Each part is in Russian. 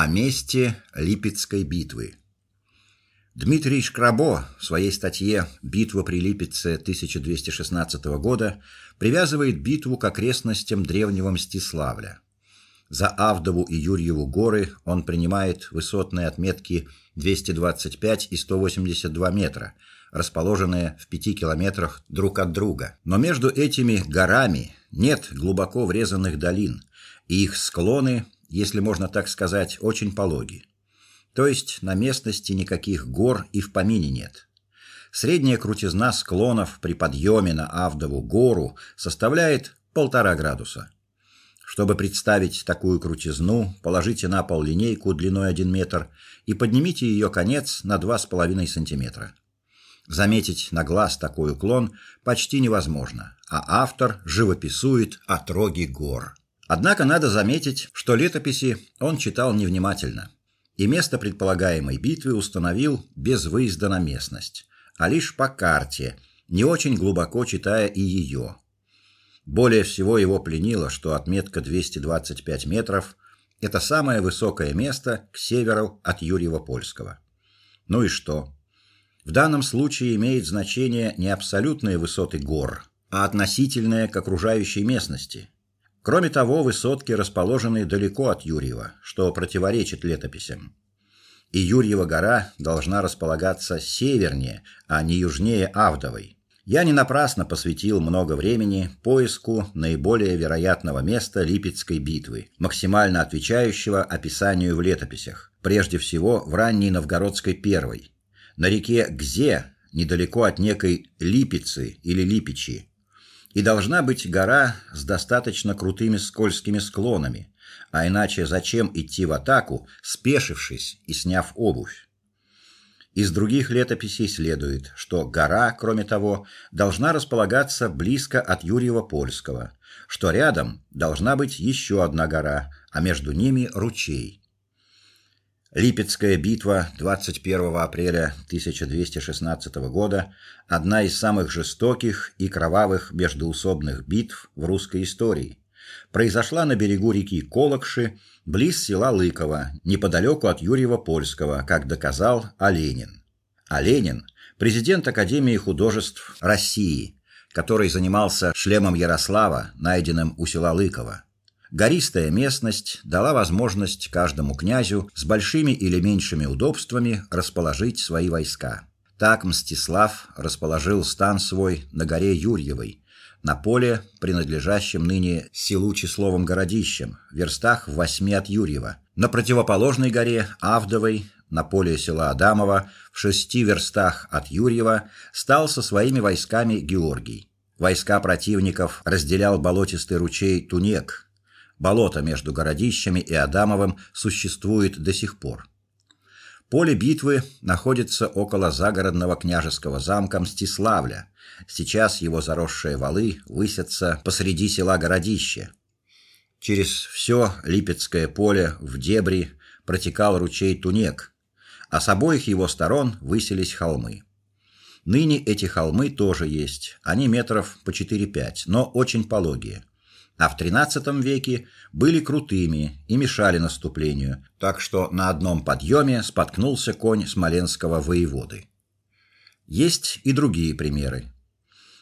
О месте Липецкой битвы. Дмитрий Шкрабо в своей статье Битва при Липеце 1216 года привязывает битву к окрестностям древнего Мстиславля. За Авдову и Юрьеву горы он принимает высотные отметки 225 и 182 метра, расположенные в пяти километрах друг от друга. Но между этими горами нет глубоко врезанных долин, и их склоны если можно так сказать, очень пологи. То есть на местности никаких гор и в помине нет. Средняя крутизна склонов при подъеме на Авдову гору составляет полтора градуса. Чтобы представить такую крутизну, положите на пол линейку длиной 1 метр и поднимите ее конец на 2,5 сантиметра. Заметить на глаз такой уклон почти невозможно, а автор живописует отроги гор. Однако надо заметить, что летописи он читал невнимательно и место предполагаемой битвы установил без выезда на местность, а лишь по карте, не очень глубоко читая и ее. Более всего его пленило, что отметка 225 метров это самое высокое место к северу от Юрьево-Польского. Ну и что? В данном случае имеет значение не абсолютные высоты гор, а относительные к окружающей местности. Кроме того, высотки расположены далеко от Юрьева, что противоречит летописям. И Юрьева гора должна располагаться севернее, а не южнее Авдовой. Я не напрасно посвятил много времени поиску наиболее вероятного места Липецкой битвы, максимально отвечающего описанию в летописях, прежде всего в ранней Новгородской первой. На реке Гзе, недалеко от некой Липицы или Липичи, и должна быть гора с достаточно крутыми скользкими склонами, а иначе зачем идти в атаку, спешившись и сняв обувь? Из других летописей следует, что гора, кроме того, должна располагаться близко от Юрьева-Польского, что рядом должна быть еще одна гора, а между ними ручей. Липецкая битва 21 апреля 1216 года одна из самых жестоких и кровавых междоусобных битв в русской истории. Произошла на берегу реки Колокши, близ села Лыково, неподалеку от Юрьева-Польского, как доказал Оленин. Оленин президент Академии художеств России, который занимался шлемом Ярослава, найденным у села Лыково. Гористая местность дала возможность каждому князю с большими или меньшими удобствами расположить свои войска. Так Мстислав расположил стан свой на горе Юрьевой, на поле, принадлежащем ныне селу Числовым городищем, в верстах в восьми от Юрьева, на противоположной горе Авдовой, на поле села Адамово, в шести верстах от Юрьева, стал со своими войсками Георгий. Войска противников разделял болотистый ручей Тунек, Болото между городищами и Адамовым существует до сих пор. Поле битвы находится около загородного княжеского замка Мстиславля. Сейчас его заросшие валы высятся посреди села Городище. Через все Липецкое поле в дебри протекал ручей Тунек, а с обоих его сторон высились холмы. Ныне эти холмы тоже есть. Они метров по 4-5, но очень пологие а в XIII веке были крутыми и мешали наступлению, так что на одном подъеме споткнулся конь смоленского воеводы. Есть и другие примеры.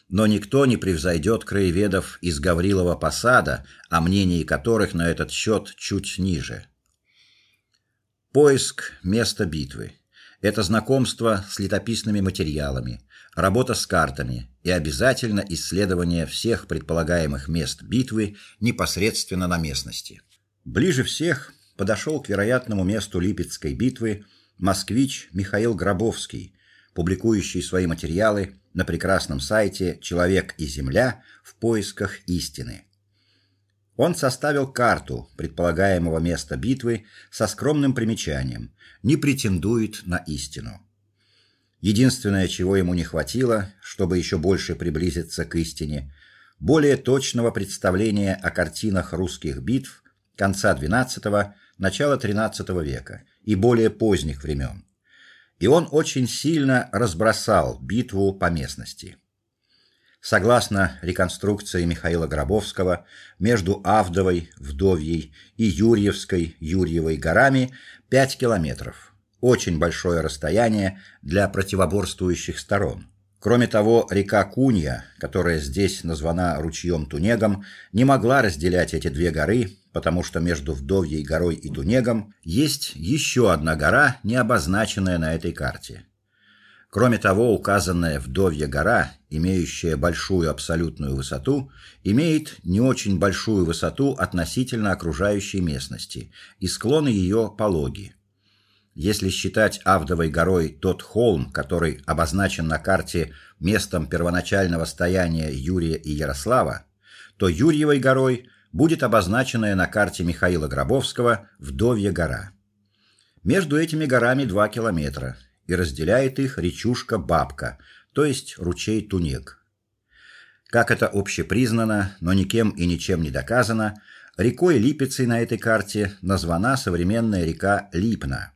Но никто не превзойдет краеведов из Гаврилова Посада, о мнении которых на этот счет чуть ниже. Поиск места битвы это знакомство с летописными материалами, работа с картами и обязательно исследование всех предполагаемых мест битвы непосредственно на местности. Ближе всех подошел к вероятному месту Липецкой битвы москвич Михаил Гробовский, публикующий свои материалы на прекрасном сайте Человек и земля в поисках истины. Он составил карту предполагаемого места битвы со скромным примечанием: не претендует на истину. Единственное, чего ему не хватило, чтобы еще больше приблизиться к истине, более точного представления о картинах русских битв конца XII начала XIII века и более поздних времен. И он очень сильно разбросал битву по местности. Согласно реконструкции Михаила Гробовского, между Авдовой, Вдовьей и Юрьевской, Юрьевой горами 5 километров. Очень большое расстояние для противоборствующих сторон. Кроме того, река Кунья, которая здесь названа ручьем Тунегом, не могла разделять эти две горы, потому что между Вдовьей горой и Тунегом есть еще одна гора, не обозначенная на этой карте. Кроме того, указанная Вдовья гора, имеющая большую абсолютную высоту, имеет не очень большую высоту относительно окружающей местности, и склоны ее пологи. Если считать Авдовой горой тот холм, который обозначен на карте местом первоначального стояния Юрия и Ярослава, то Юрьевой горой будет обозначенная на карте Михаила Гробовского Вдовья гора. Между этими горами 2 километра, и разделяет их речушка Бабка, то есть ручей Тунег. Как это общепризнано, но никем и ничем не доказано, рекой Липецей на этой карте названа современная река Липна.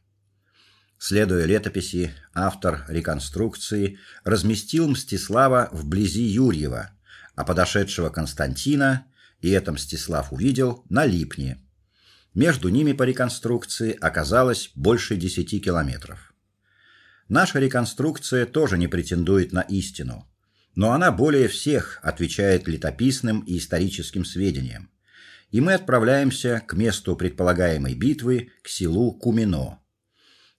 Следуя летописи, автор реконструкции разместил Мстислава вблизи Юрьева, а подошедшего Константина, и это Мстислав увидел, на Липне. Между ними по реконструкции оказалось больше 10 километров. Наша реконструкция тоже не претендует на истину, но она более всех отвечает летописным и историческим сведениям. И мы отправляемся к месту предполагаемой битвы, к селу Кумино.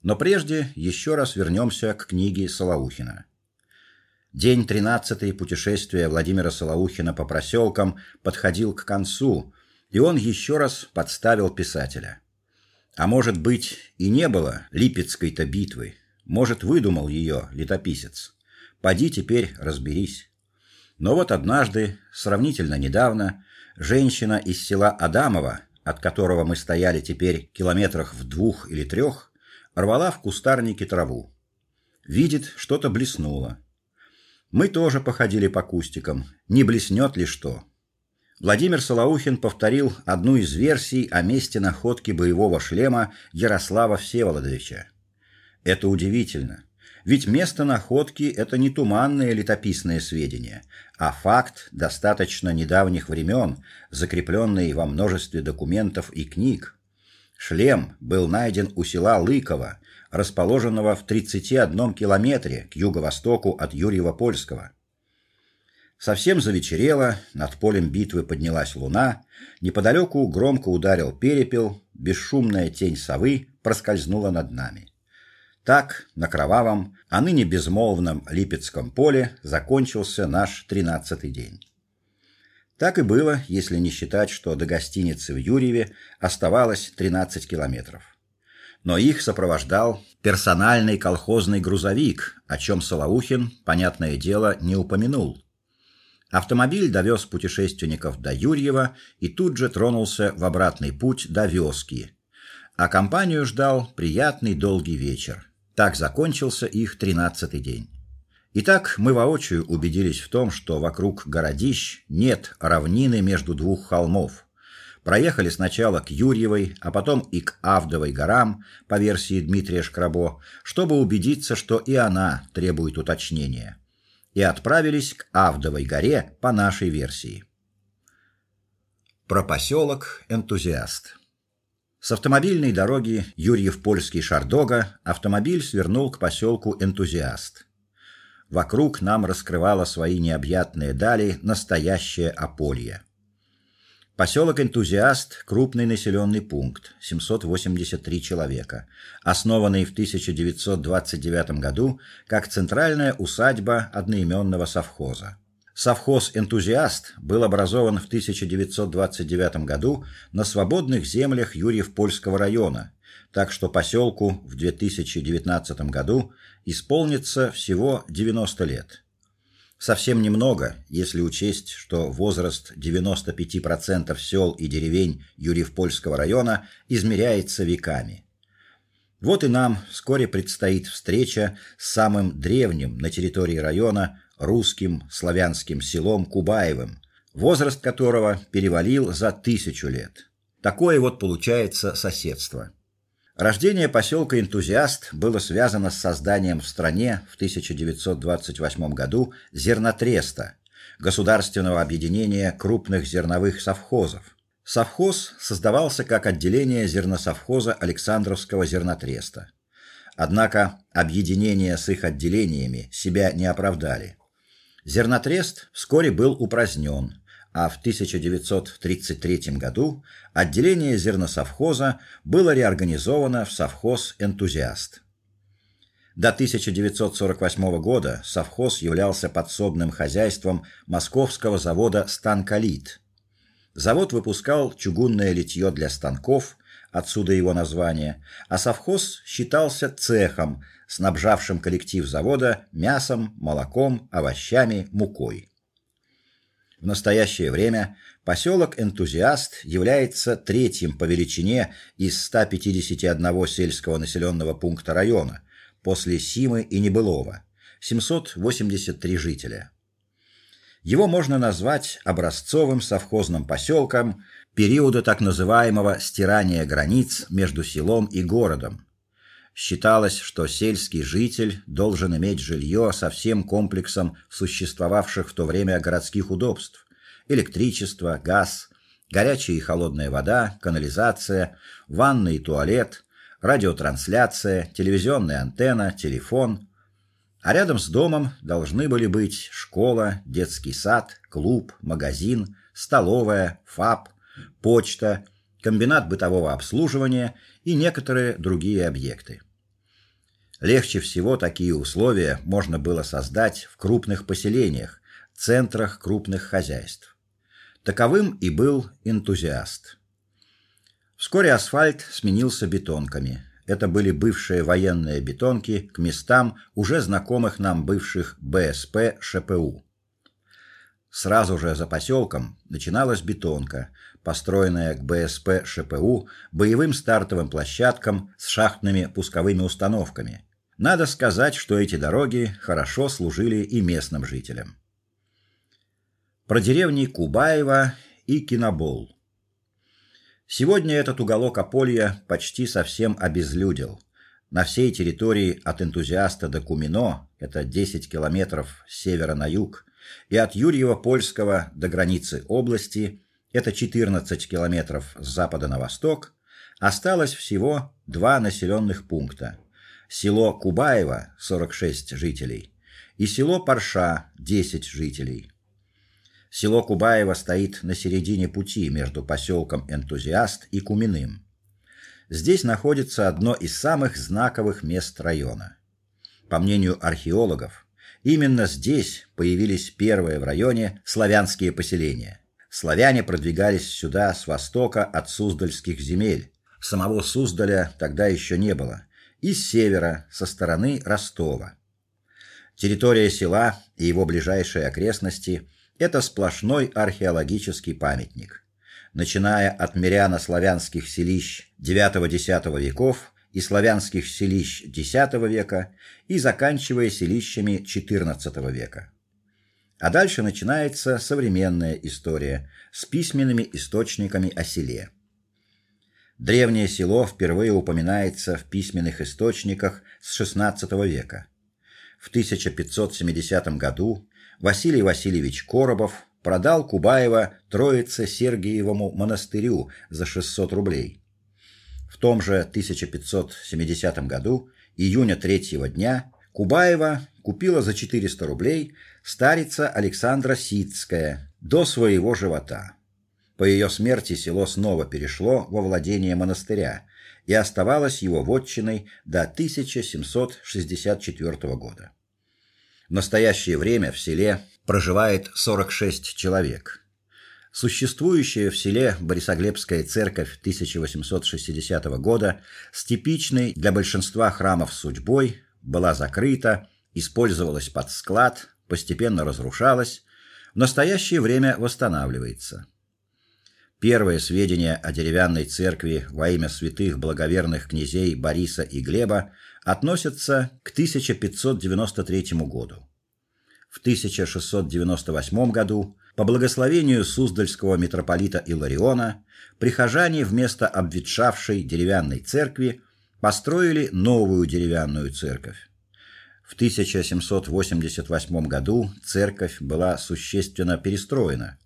Но прежде еще раз вернемся к книге Солоухина. День тринадцатый путешествия Владимира Солоухина по проселкам подходил к концу, и он еще раз подставил писателя. А может быть, и не было Липецкой-то битвы, может, выдумал ее летописец. Поди теперь разберись. Но вот однажды, сравнительно недавно, женщина из села Адамово, от которого мы стояли теперь километрах в двух или трех, рвала в кустарнике траву. Видит, что-то блеснуло. Мы тоже походили по кустикам, не блеснет ли что. Владимир Солоухин повторил одну из версий о месте находки боевого шлема Ярослава Всеволодовича. Это удивительно. Ведь место находки это не туманные летописные сведения, а факт достаточно недавних времен, закрепленный во множестве документов и книг. Шлем был найден у села Лыково, расположенного в 31 километре к юго-востоку от Юрьева-Польского. Совсем завечерело, над полем битвы поднялась луна, неподалеку громко ударил перепел, бесшумная тень совы проскользнула над нами. Так, на кровавом, а ныне безмолвном Липецком поле закончился наш тринадцатый день. Так и было, если не считать, что до гостиницы в Юрьеве оставалось 13 километров. Но их сопровождал персональный колхозный грузовик, о чем Солоухин, понятное дело, не упомянул. Автомобиль довез путешественников до Юрьева и тут же тронулся в обратный путь до Вёски. А компанию ждал приятный долгий вечер. Так закончился их тринадцатый день. Итак, мы воочию убедились в том, что вокруг городищ нет равнины между двух холмов. Проехали сначала к Юрьевой, а потом и к Авдовой горам, по версии Дмитрия Шкрабо, чтобы убедиться, что и она требует уточнения. И отправились к Авдовой горе по нашей версии. Про поселок Энтузиаст. С автомобильной дороги Юрьев-Польский Шардога автомобиль свернул к поселку Энтузиаст. Вокруг нам раскрывало свои необъятные дали настоящее Аполье. Поселок Энтузиаст крупный населенный пункт, 783 человека, основанный в 1929 году как центральная усадьба одноименного совхоза. Совхоз Энтузиаст был образован в 1929 году на свободных землях Юрьев-Польского района, так что поселку в 2019 году исполнится всего 90 лет. Совсем немного, если учесть, что возраст 95% сел и деревень Юрьев-Польского района измеряется веками. Вот и нам вскоре предстоит встреча с самым древним на территории района русским славянским селом Кубаевым, возраст которого перевалил за тысячу лет. Такое вот получается соседство. Рождение поселка Энтузиаст было связано с созданием в стране в 1928 году зернотреста, государственного объединения крупных зерновых совхозов. Совхоз создавался как отделение зерносовхоза Александровского зернотреста. Однако объединения с их отделениями себя не оправдали. Зернотрест вскоре был упразднен, а в 1933 году отделение зерносовхоза было реорганизовано в совхоз Энтузиаст. До 1948 года совхоз являлся подсобным хозяйством московского завода Станколит. Завод выпускал чугунное литье для станков, отсюда его название, а совхоз считался цехом, снабжавшим коллектив завода мясом, молоком, овощами, мукой. В настоящее время поселок Энтузиаст является третьим по величине из 151 сельского населенного пункта района после Симы и Небылова 783 жителя. Его можно назвать образцовым совхозным поселком периода так называемого стирания границ между селом и городом. Считалось, что сельский житель должен иметь жилье со всем комплексом существовавших в то время городских удобств: электричество, газ, горячая и холодная вода, канализация, ванна и туалет, радиотрансляция, телевизионная антенна, телефон. А рядом с домом должны были быть школа, детский сад, клуб, магазин, столовая, ФАП, почта, комбинат бытового обслуживания и некоторые другие объекты. Легче всего такие условия можно было создать в крупных поселениях, центрах крупных хозяйств. Таковым и был энтузиаст. Вскоре асфальт сменился бетонками. Это были бывшие военные бетонки к местам уже знакомых нам бывших БСП ШПУ. Сразу же за поселком начиналась бетонка, построенная к БСП ШПУ боевым стартовым площадкам с шахтными пусковыми установками. Надо сказать, что эти дороги хорошо служили и местным жителям. Про деревни Кубаева и Кинобол. Сегодня этот уголок Аполья почти совсем обезлюдил. На всей территории от энтузиаста до Кумино, это 10 километров с севера на юг, и от Юрьево-Польского до границы области, это 14 километров с запада на восток, осталось всего два населенных пункта: село Кубаево 46 жителей и село Парша 10 жителей. Село Кубаево стоит на середине пути между поселком Энтузиаст и Куминым. Здесь находится одно из самых знаковых мест района. По мнению археологов, именно здесь появились первые в районе славянские поселения. Славяне продвигались сюда с востока от Суздальских земель. Самого Суздаля тогда еще не было, и с севера, со стороны Ростова. Территория села и его ближайшие окрестности это сплошной археологический памятник. Начиная от миряно-славянских селищ IX-X веков и славянских селищ X века и заканчивая селищами XIV века. А дальше начинается современная история с письменными источниками о селе. Древнее село впервые упоминается в письменных источниках с XVI века. В 1570 году Василий Васильевич Коробов продал Кубаева Троице Сергиевому монастырю за 600 рублей. В том же 1570 году, июня третьего дня, Кубаева купила за 400 рублей старица Александра Сицкая до своего живота. По ее смерти село снова перешло во владение монастыря и оставалось его вотчиной до 1764 года. В настоящее время в селе проживает 46 человек. Существующая в селе Борисоглебская церковь 1860 года с типичной для большинства храмов судьбой была закрыта, использовалась под склад, постепенно разрушалась, в настоящее время восстанавливается. Первые сведения о деревянной церкви во имя святых благоверных князей Бориса и Глеба относятся к 1593 году. В 1698 году по благословению Суздальского митрополита Илариона прихожане вместо обветшавшей деревянной церкви построили новую деревянную церковь. В В 1788 году церковь была существенно перестроена.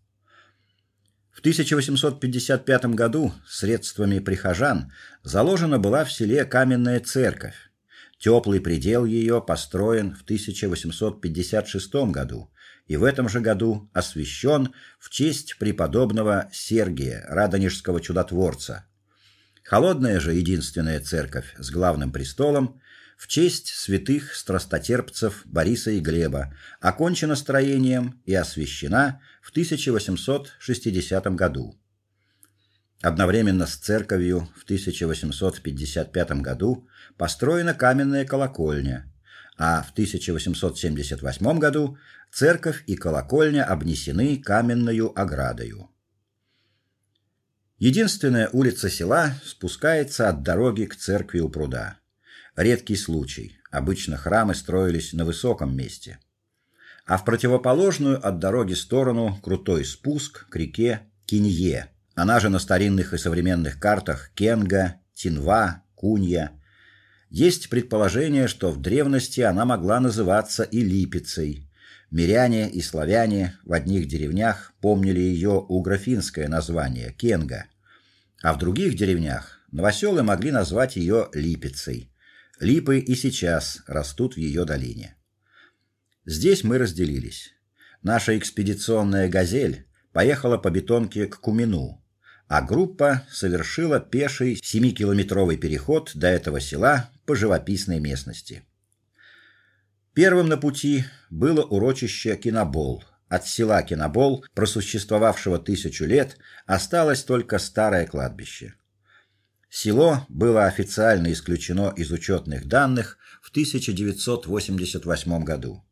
В 1855 году средствами прихожан заложена была в селе каменная церковь. Теплый предел ее построен в 1856 году и в этом же году освящен в честь преподобного Сергия, радонежского чудотворца. Холодная же единственная церковь с главным престолом в честь святых страстотерпцев Бориса и Глеба, окончена строением и освящена в 1860 году. Одновременно с церковью в 1855 году построена каменная колокольня, а в 1878 году церковь и колокольня обнесены каменную оградою. Единственная улица села спускается от дороги к церкви у пруда. Редкий случай. Обычно храмы строились на высоком месте. А в противоположную от дороги сторону крутой спуск к реке Кинье. Она же на старинных и современных картах Кенга, Тинва, Кунья. Есть предположение, что в древности она могла называться и Липецей. Миряне и славяне в одних деревнях помнили ее угрофинское название Кенга, а в других деревнях новоселы могли назвать ее Липецей. Липы и сейчас растут в ее долине. Здесь мы разделились. Наша экспедиционная газель поехала по бетонке к Кумину, а группа совершила пеший 7-километровый переход до этого села по живописной местности. Первым на пути было урочище Кинобол. От села Кинобол, просуществовавшего тысячу лет, осталось только старое кладбище. Село было официально исключено из учетных данных в 1988 году.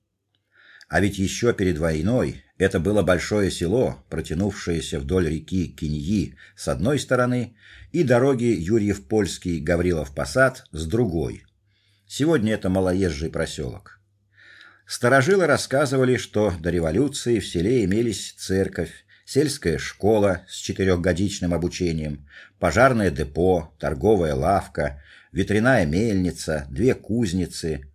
А ведь еще перед войной это было большое село, протянувшееся вдоль реки Киньи с одной стороны и дороги Юрьев-Польский, Гаврилов-Посад с другой. Сегодня это малоезжий проселок. Старожилы рассказывали, что до революции в селе имелись церковь, сельская школа с четырехгодичным обучением, пожарное депо, торговая лавка, ветряная мельница, две кузницы.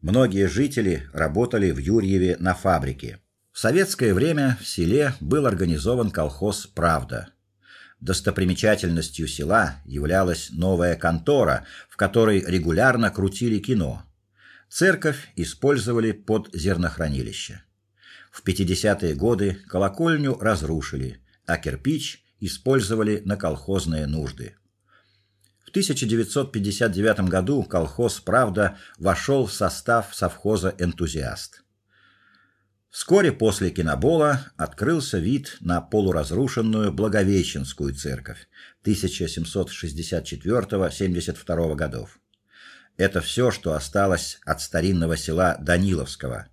Многие жители работали в Юрьеве на фабрике. В советское время в селе был организован колхоз Правда. Достопримечательностью села являлась новая контора, в которой регулярно крутили кино. Церковь использовали под зернохранилище. В 50-е годы колокольню разрушили, а кирпич использовали на колхозные нужды. В 1959 году колхоз Правда вошел в состав совхоза Энтузиаст. Вскоре после кинобола открылся вид на полуразрушенную Благовещенскую церковь 1764-72 годов. Это все, что осталось от старинного села Даниловского.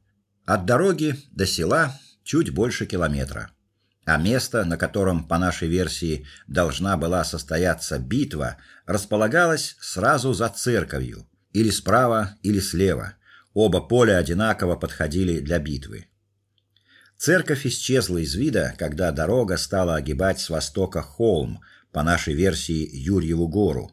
От дороги до села чуть больше километра. А место, на котором, по нашей версии, должна была состояться битва, располагалось сразу за церковью, или справа, или слева. Оба поля одинаково подходили для битвы. Церковь исчезла из вида, когда дорога стала огибать с востока холм, по нашей версии Юрьеву гору.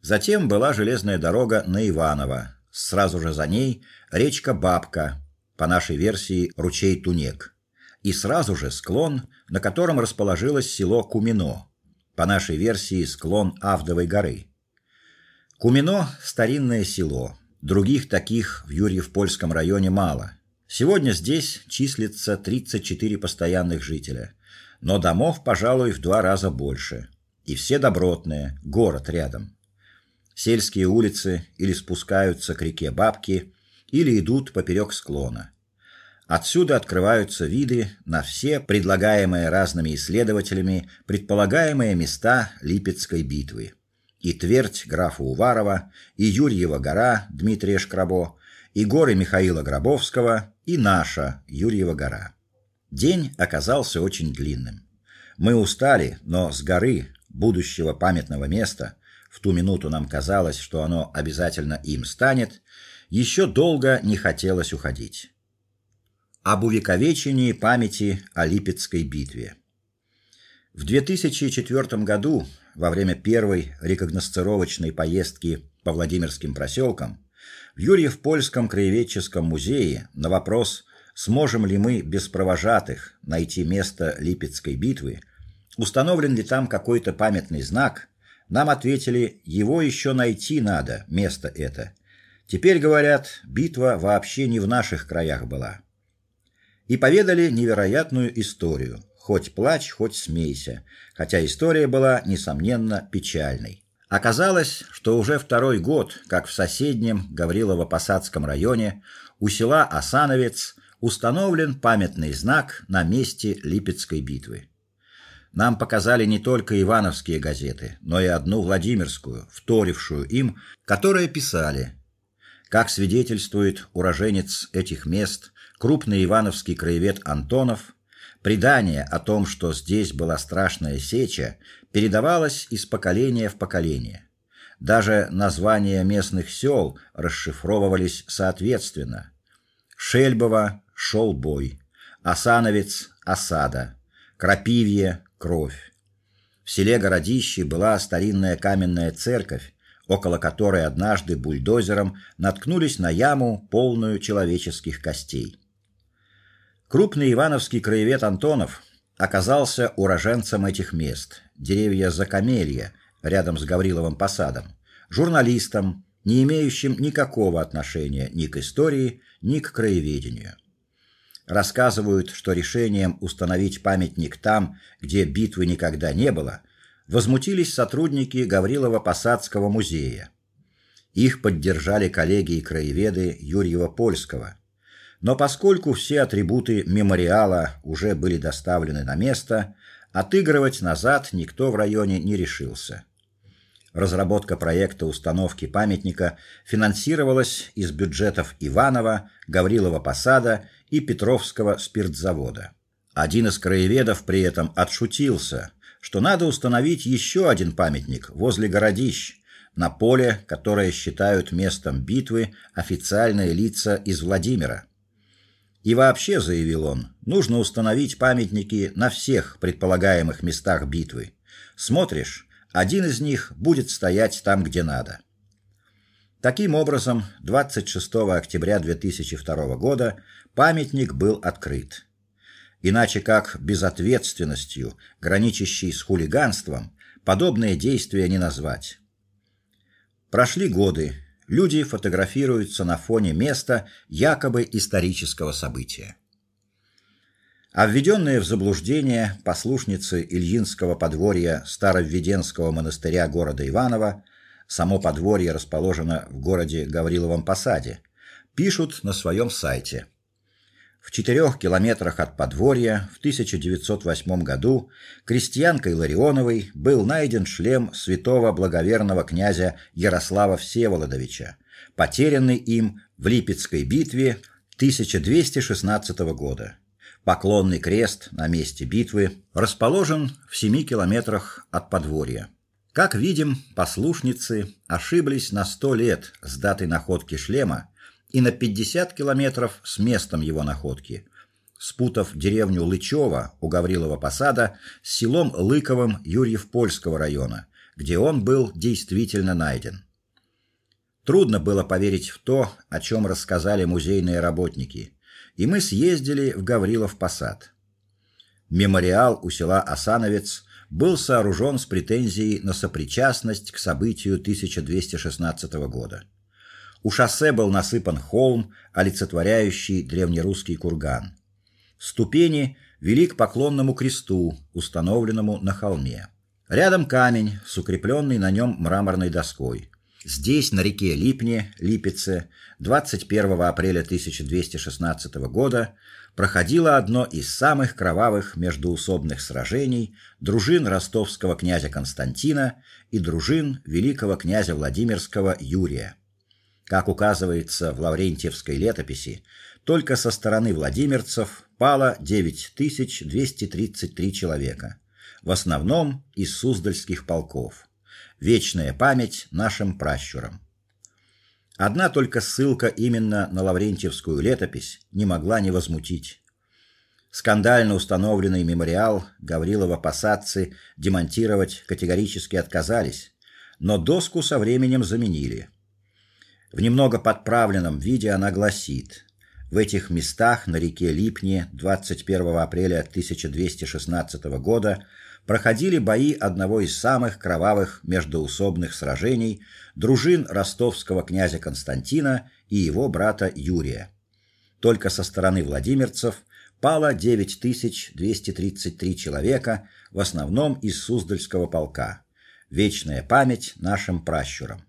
Затем была железная дорога на Иваново. Сразу же за ней речка Бабка, по нашей версии ручей Тунек, и сразу же склон, на котором расположилось село Кумино, по нашей версии склон Авдовой горы. Кумино старинное село. Других таких в Юрьев-Польском районе мало. Сегодня здесь числится 34 постоянных жителя, но домов, пожалуй, в два раза больше. И все добротные, город рядом. Сельские улицы или спускаются к реке Бабки, или идут поперек склона. Отсюда открываются виды на все предлагаемые разными исследователями предполагаемые места Липецкой битвы. И Твердь графа Уварова, и Юрьева гора Дмитрия Шкрабо, и горы Михаила Гробовского, и наша Юрьева гора. День оказался очень длинным. Мы устали, но с горы будущего памятного места в ту минуту нам казалось, что оно обязательно им станет, еще долго не хотелось уходить. Об увековечении памяти о Липецкой битве. В 2004 году, во время первой рекогносцировочной поездки по Владимирским проселкам, В Юрьев-Польском краеведческом музее на вопрос сможем ли мы без провожатых найти место Липецкой битвы, установлен ли там какой-то памятный знак, нам ответили: его еще найти надо, место это. Теперь говорят, битва вообще не в наших краях была. И поведали невероятную историю. Хоть плачь, хоть смейся, хотя история была несомненно печальной. Оказалось, что уже второй год, как в соседнем Гаврилово-Посадском районе у села Осановец установлен памятный знак на месте Липецкой битвы. Нам показали не только ивановские газеты, но и одну Владимирскую, вторившую им, которые писали: как свидетельствует уроженец этих мест, крупный ивановский краевед Антонов, предание о том, что здесь была страшная сеча, передавалось из поколения в поколение. Даже названия местных сел расшифровывались соответственно. Шельбово шел бой, Осановец осада, Крапивье кровь. В селе Городище была старинная каменная церковь, около которой однажды бульдозером наткнулись на яму, полную человеческих костей. Крупный ивановский краевед Антонов оказался уроженцем этих мест. Деревья Закамелья, рядом с Гавриловым посадом, журналистом, не имеющим никакого отношения ни к истории, ни к краеведению. Рассказывают, что решением установить памятник там, где битвы никогда не было, возмутились сотрудники Гаврилово-Посадского музея. Их поддержали коллеги и краеведы Юрьева-Польского. Но поскольку все атрибуты мемориала уже были доставлены на место, отыгрывать назад никто в районе не решился. Разработка проекта установки памятника финансировалась из бюджетов Иванова, Гаврилова Посада и Петровского спиртзавода. Один из краеведов при этом отшутился, что надо установить еще один памятник возле городищ, на поле, которое считают местом битвы официальные лица из Владимира. И вообще, заявил он, нужно установить памятники на всех предполагаемых местах битвы. Смотришь, один из них будет стоять там, где надо. Таким образом, 26 октября 2002 года памятник был открыт. Иначе как безответственностью, граничащей с хулиганством, подобные действия не назвать. Прошли годы. Люди фотографируются на фоне места якобы исторического события. А в заблуждение послушницы Ильинского подворья Старовведенского монастыря города Иваново Само подворье расположено в городе Гавриловом Посаде. Пишут на своем сайте. В четырех километрах от подворья в 1908 году крестьянкой Ларионовой был найден шлем святого благоверного князя Ярослава Всеволодовича, потерянный им в Липецкой битве 1216 года. Поклонный крест на месте битвы расположен в семи километрах от подворья. Как видим, послушницы ошиблись на сто лет с датой находки шлема и на 50 километров с местом его находки, спутав деревню Лычево у Гаврилова Посада с селом Лыковым Юрьев-Польского района, где он был действительно найден. Трудно было поверить в то, о чем рассказали музейные работники, и мы съездили в Гаврилов Посад. Мемориал у села Осановец был сооружен с претензией на сопричастность к событию 1216 года. У шоссе был насыпан холм, олицетворяющий древнерусский курган. Ступени вели к поклонному кресту, установленному на холме. Рядом камень с укрепленной на нем мраморной доской. Здесь, на реке Липне, Липеце, 21 апреля 1216 года проходило одно из самых кровавых междоусобных сражений дружин ростовского князя Константина и дружин великого князя Владимирского Юрия. Как указывается в Лаврентьевской летописи, только со стороны владимирцев пало 9233 человека, в основном из суздальских полков. Вечная память нашим пращурам. Одна только ссылка именно на Лаврентьевскую летопись не могла не возмутить. Скандально установленный мемориал Гаврилова-Посадцы демонтировать категорически отказались, но доску со временем заменили. В немного подправленном виде она гласит: в этих местах на реке Липне 21 апреля 1216 года проходили бои одного из самых кровавых междоусобных сражений дружин ростовского князя Константина и его брата Юрия. Только со стороны владимирцев пало 9233 человека, в основном из Суздальского полка. Вечная память нашим пращурам.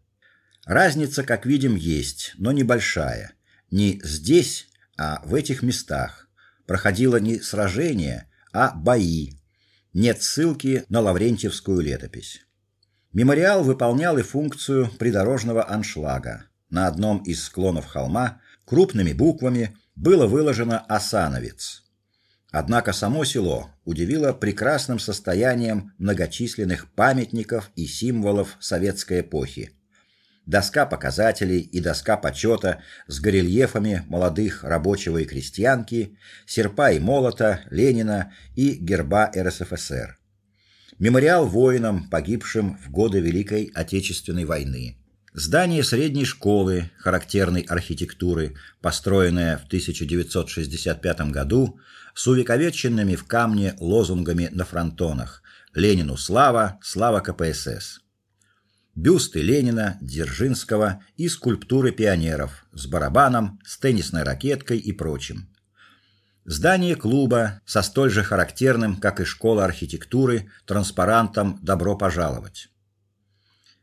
Разница, как видим, есть, но небольшая. Не здесь, а в этих местах проходило не сражение, а бои. Нет ссылки на Лаврентьевскую летопись. Мемориал выполнял и функцию придорожного аншлага. На одном из склонов холма крупными буквами было выложено Осановец. Однако само село удивило прекрасным состоянием многочисленных памятников и символов советской эпохи. Доска показателей и доска почета с горельефами молодых рабочего и крестьянки, серпа и молота Ленина и герба РСФСР. Мемориал воинам, погибшим в годы Великой Отечественной войны. Здание средней школы характерной архитектуры, построенное в 1965 году, с увековеченными в камне лозунгами на фронтонах: Ленину слава, слава КПСС. Бюсты Ленина, Дзержинского и скульптуры пионеров с барабаном, с теннисной ракеткой и прочим. Здание клуба со столь же характерным, как и школа архитектуры, транспарантом Добро пожаловать.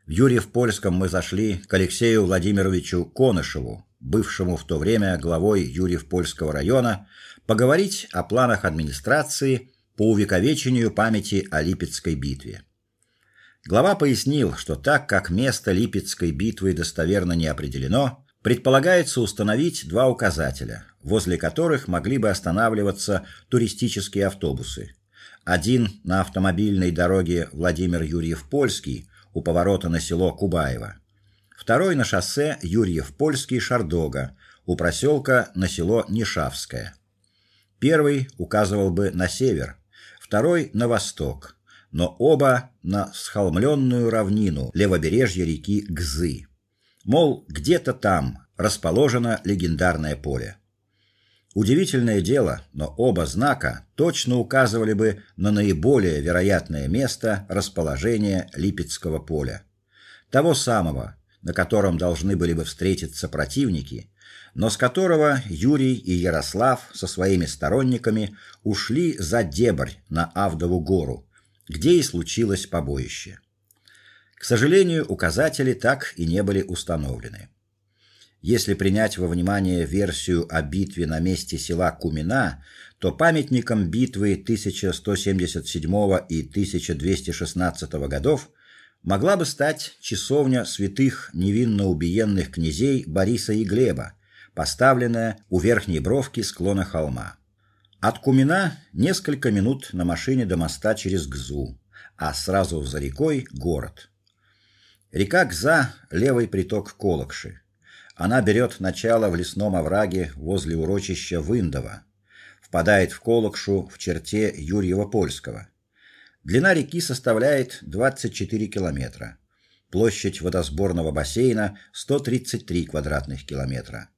В Юрьев-Польском мы зашли к Алексею Владимировичу Конышеву, бывшему в то время главой Юрьев-Польского района, поговорить о планах администрации по увековечению памяти о Липецкой битве. Глава пояснил, что так как место Липецкой битвы достоверно не определено, предполагается установить два указателя, возле которых могли бы останавливаться туристические автобусы. Один на автомобильной дороге Владимир-Юрьев-Польский у поворота на село Кубаево. Второй на шоссе Юрьев-Польский-Шардога у проселка на село Нишавское. Первый указывал бы на север, второй на восток, но оба на схолмленную равнину левобережья реки Гзы. Мол, где-то там расположено легендарное поле. Удивительное дело, но оба знака точно указывали бы на наиболее вероятное место расположения Липецкого поля. Того самого, на котором должны были бы встретиться противники, но с которого Юрий и Ярослав со своими сторонниками ушли за Дебрь на Авдову гору, где и случилось побоище. К сожалению, указатели так и не были установлены. Если принять во внимание версию о битве на месте села Кумина, то памятником битвы 1177 и 1216 годов могла бы стать часовня святых невинно убиенных князей Бориса и Глеба, поставленная у верхней бровки склона холма. От Кумина несколько минут на машине до моста через Гзу, а сразу за рекой город. Река Гза левый приток Колокши. Она берет начало в лесном овраге возле урочища Вындова, впадает в Колокшу в черте Юрьева-Польского. Длина реки составляет 24 километра. Площадь водосборного бассейна 133 квадратных километра.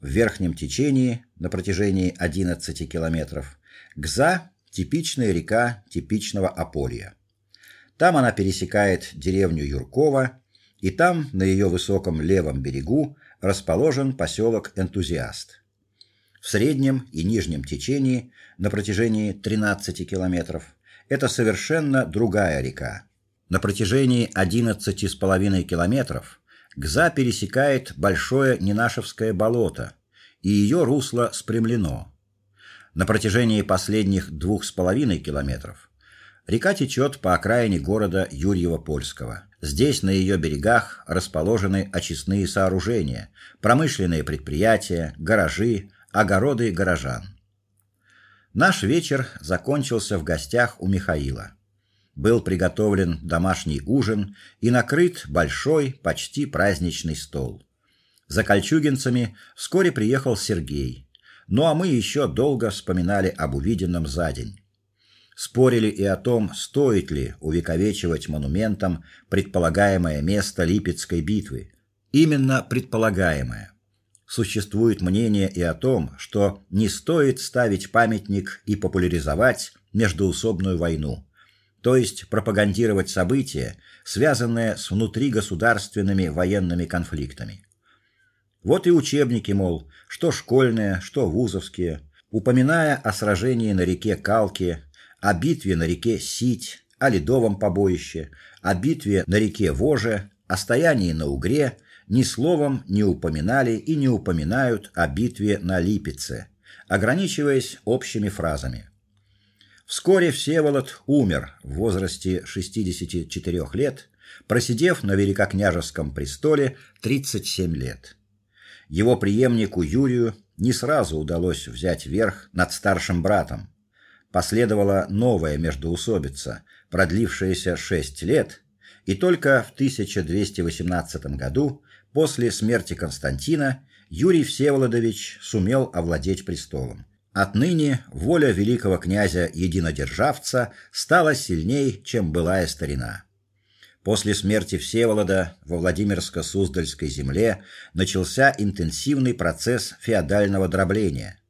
В верхнем течении на протяжении 11 километров Гза типичная река типичного Аполья. Там она пересекает деревню Юрково, и там на ее высоком левом берегу расположен поселок Энтузиаст. В среднем и нижнем течении на протяжении 13 километров это совершенно другая река. На протяжении 11,5 километров Гза пересекает большое Ненашевское болото, и ее русло спрямлено. На протяжении последних двух с половиной километров река течет по окраине города Юрьево-Польского. Здесь на ее берегах расположены очистные сооружения, промышленные предприятия, гаражи, огороды горожан. Наш вечер закончился в гостях у Михаила. Был приготовлен домашний ужин и накрыт большой, почти праздничный стол. За кольчугинцами вскоре приехал Сергей. Ну а мы еще долго вспоминали об увиденном за день спорили и о том, стоит ли увековечивать монументом предполагаемое место Липецкой битвы Именно предполагаемое. Существует мнение и о том, что не стоит ставить памятник и популяризовать междоусобную войну, то есть пропагандировать события, связанные с внутригосударственными военными конфликтами. Вот и учебники, мол, что школьные, что вузовские, упоминая о сражении на реке Калке, о битве на реке Сить, о ледовом побоище, о битве на реке Воже, о стоянии на Угре, ни словом не упоминали и не упоминают о битве на Липеце, ограничиваясь общими фразами. Вскоре Всеволод умер в возрасте 64 лет, просидев на великокняжеском престоле 37 лет. Его преемнику Юрию не сразу удалось взять верх над старшим братом. Последовала новая междоусобица, продлившаяся 6 лет, и только в 1218 году, после смерти Константина, Юрий Всеволодович сумел овладеть престолом. Отныне воля великого князя единодержавца стала сильней, чем былая старина. После смерти Всеволода во Владимирско-Суздальской земле начался интенсивный процесс феодального дробления.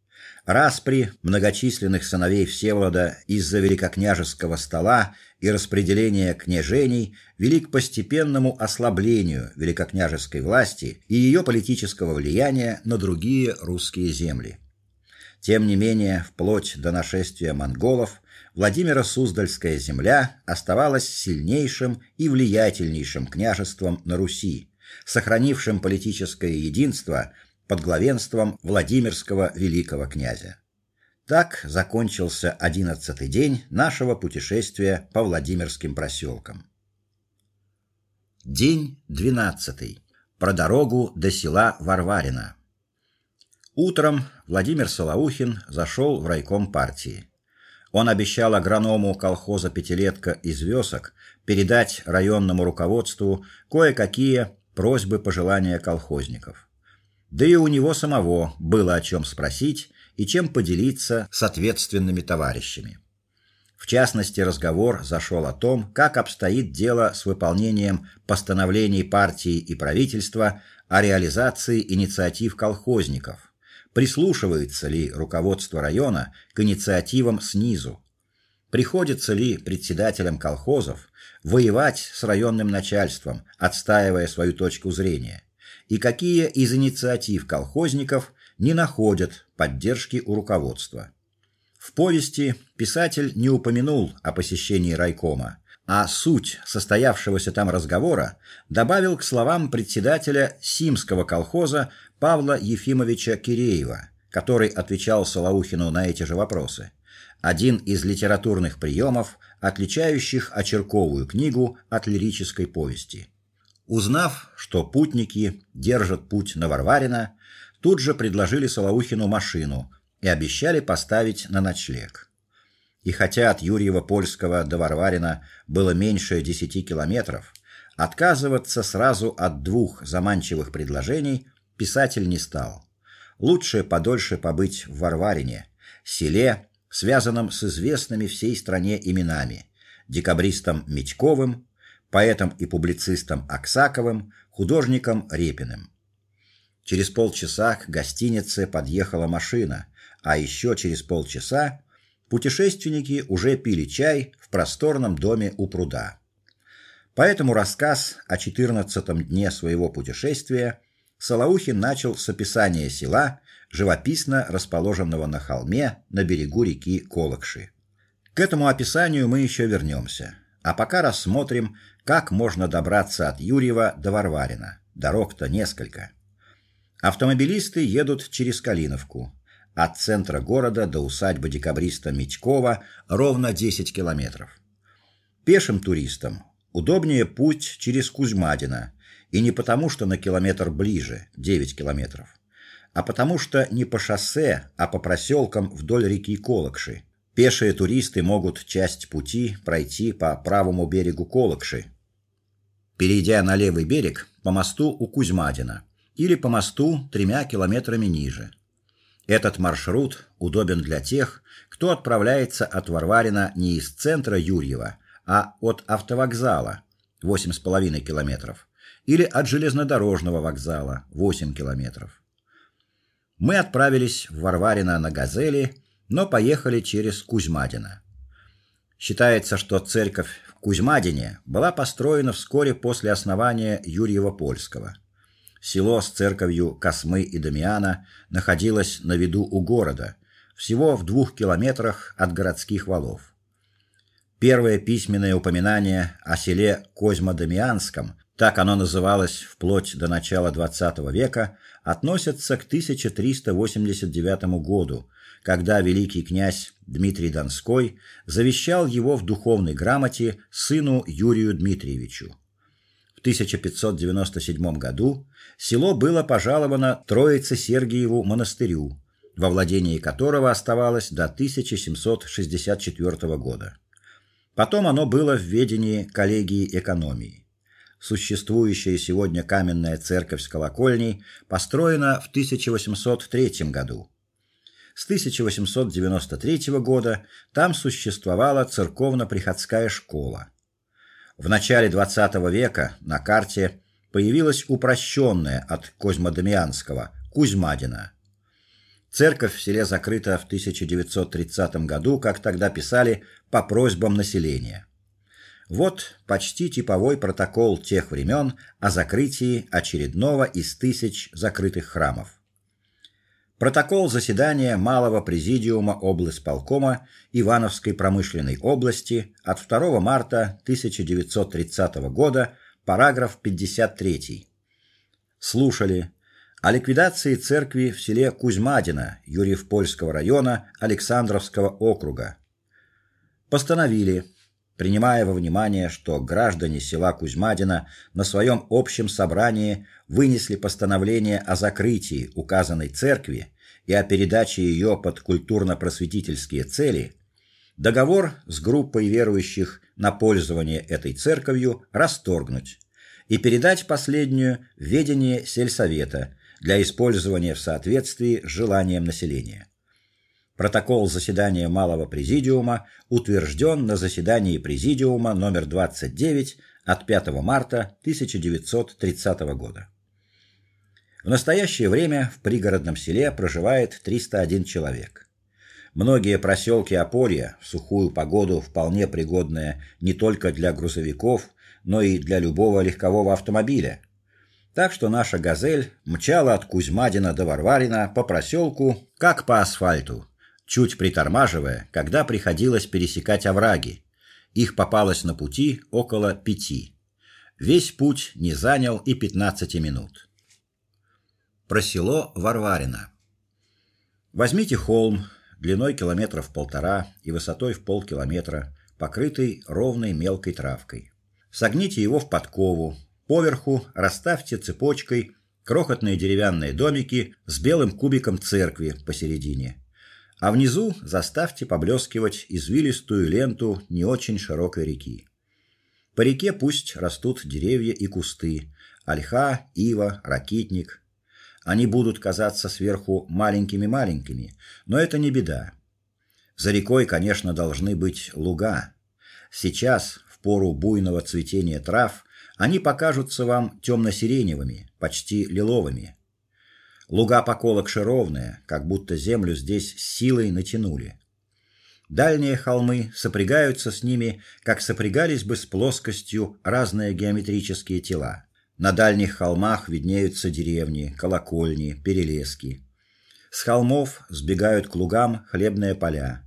Распри многочисленных сыновей Всеволода из-за великокняжеского стола и распределения княжений вели к постепенному ослаблению великокняжеской власти и ее политического влияния на другие русские земли. Тем не менее, вплоть до нашествия монголов Владимиро-Суздальская земля оставалась сильнейшим и влиятельнейшим княжеством на Руси, сохранившим политическое единство под главенством Владимирского великого князя. Так закончился одиннадцатый день нашего путешествия по Владимирским проселкам. День двенадцатый. Про дорогу до села Варварино. Утром Владимир Солоухин зашел в райком партии. Он обещал агроному колхоза Пятилетка из Вёсок передать районному руководству кое-какие просьбы, пожелания колхозников. Да и у него самого было о чем спросить и чем поделиться с ответственными товарищами. В частности, разговор зашел о том, как обстоит дело с выполнением постановлений партии и правительства о реализации инициатив колхозников Прислушивается ли руководство района к инициативам снизу? Приходится ли председателям колхозов воевать с районным начальством, отстаивая свою точку зрения? И какие из инициатив колхозников не находят поддержки у руководства? В повести писатель не упомянул о посещении райкома, а суть состоявшегося там разговора добавил к словам председателя Симского колхоза Павла Ефимовича Киреева, который отвечал Солоухину на эти же вопросы. Один из литературных приемов, отличающих очерковую книгу от лирической повести. Узнав, что путники держат путь на Варварино, тут же предложили Солоухину машину и обещали поставить на ночлег. И хотя от Юрьева-Польского до Варварина было меньше 10 километров, отказываться сразу от двух заманчивых предложений писатель не стал. Лучше подольше побыть в Варварине, селе, связанном с известными всей стране именами: декабристом Митьковым, поэтом и публицистом Аксаковым, художником Репиным. Через полчаса к гостинице подъехала машина, а еще через полчаса путешественники уже пили чай в просторном доме у пруда. Поэтому рассказ о четырнадцатом дне своего путешествия Солоухин начал с описания села, живописно расположенного на холме на берегу реки Колокши. К этому описанию мы еще вернемся, а пока рассмотрим, как можно добраться от Юрьева до Варварина. Дорог-то несколько. Автомобилисты едут через Калиновку. От центра города до усадьбы декабриста Митькова ровно 10 километров. Пешим туристам удобнее путь через Кузьмадино, и не потому, что на километр ближе, 9 километров, а потому что не по шоссе, а по проселкам вдоль реки Колокши. Пешие туристы могут часть пути пройти по правому берегу Колокши, перейдя на левый берег по мосту у Кузьмадина или по мосту тремя километрами ниже. Этот маршрут удобен для тех, кто отправляется от Варварина не из центра Юрьева, а от автовокзала 8,5 километров или от железнодорожного вокзала 8 километров. Мы отправились в Варварино на Газели, но поехали через Кузьмадино. Считается, что церковь в Кузьмадине была построена вскоре после основания Юрьева-Польского. Село с церковью Космы и Дамиана находилось на виду у города, всего в двух километрах от городских валов. Первое письменное упоминание о селе Козьмо-Дамианском, так оно называлось вплоть до начала XX века, относится к 1389 году, когда великий князь Дмитрий Донской завещал его в духовной грамоте сыну Юрию Дмитриевичу. В 1597 году село было пожаловано Троице-Сергиеву монастырю, во владении которого оставалось до 1764 года. Потом оно было в ведении коллегии экономии. Существующая сегодня каменная церковь с колокольней построена в 1803 году. С 1893 года там существовала церковно-приходская школа. В начале XX века на карте появилась упрощенная от Козьмодемьянского Кузьмадина. Церковь в селе закрыта в 1930 году, как тогда писали, по просьбам населения. Вот почти типовой протокол тех времен о закрытии очередного из тысяч закрытых храмов. Протокол заседания Малого президиума облсполкома Ивановской промышленной области от 2 марта 1930 года, параграф 53. Слушали о ликвидации церкви в селе Кузьмадино Юрьев-Польского района Александровского округа постановили, принимая во внимание, что граждане села Кузьмадино на своем общем собрании вынесли постановление о закрытии указанной церкви и о передаче ее под культурно-просветительские цели, договор с группой верующих на пользование этой церковью расторгнуть и передать последнюю в ведение сельсовета для использования в соответствии с желанием населения. Протокол заседания Малого президиума утвержден на заседании президиума номер 29 от 5 марта 1930 года. В настоящее время в пригородном селе проживает 301 человек. Многие проселки Ополья в сухую погоду вполне пригодные не только для грузовиков, но и для любого легкового автомобиля. Так что наша Газель мчала от Кузьмадина до Варварина по проселку, как по асфальту чуть притормаживая, когда приходилось пересекать овраги. Их попалось на пути около пяти. Весь путь не занял и 15 минут. Про село Варварино. Возьмите холм длиной километров полтора и высотой в полкилометра, покрытый ровной мелкой травкой. Согните его в подкову, поверху расставьте цепочкой крохотные деревянные домики с белым кубиком церкви посередине а внизу заставьте поблескивать извилистую ленту не очень широкой реки. По реке пусть растут деревья и кусты: ольха, ива, ракитник. Они будут казаться сверху маленькими-маленькими, но это не беда. За рекой, конечно, должны быть луга. Сейчас, в пору буйного цветения трав, они покажутся вам темно сиреневыми почти лиловыми. Луга поколок шировные, как будто землю здесь силой натянули. Дальние холмы сопрягаются с ними, как сопрягались бы с плоскостью разные геометрические тела. На дальних холмах виднеются деревни, колокольни, перелески. С холмов сбегают к лугам хлебные поля.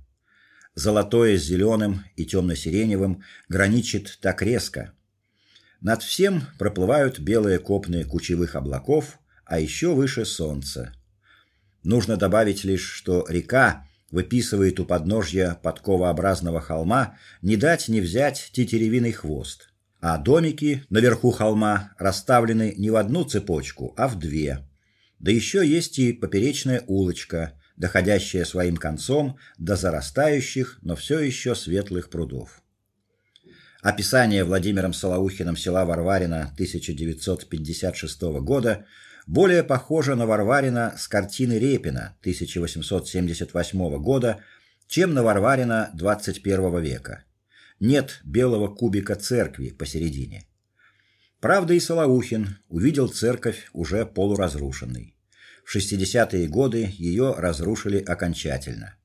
Золотое с зеленым и темно сиреневым граничит так резко. Над всем проплывают белые копны кучевых облаков, а еще выше солнце. Нужно добавить лишь, что река выписывает у подножья подковообразного холма не дать не взять тетеревиный хвост, а домики наверху холма расставлены не в одну цепочку, а в две. Да еще есть и поперечная улочка, доходящая своим концом до зарастающих, но все еще светлых прудов. Описание Владимиром Солоухиным села Варварина 1956 года более похожа на Варварина с картины Репина 1878 года, чем на Варварина 21 века. Нет белого кубика церкви посередине. Правда, и Солоухин увидел церковь уже полуразрушенной. В 60-е годы ее разрушили окончательно.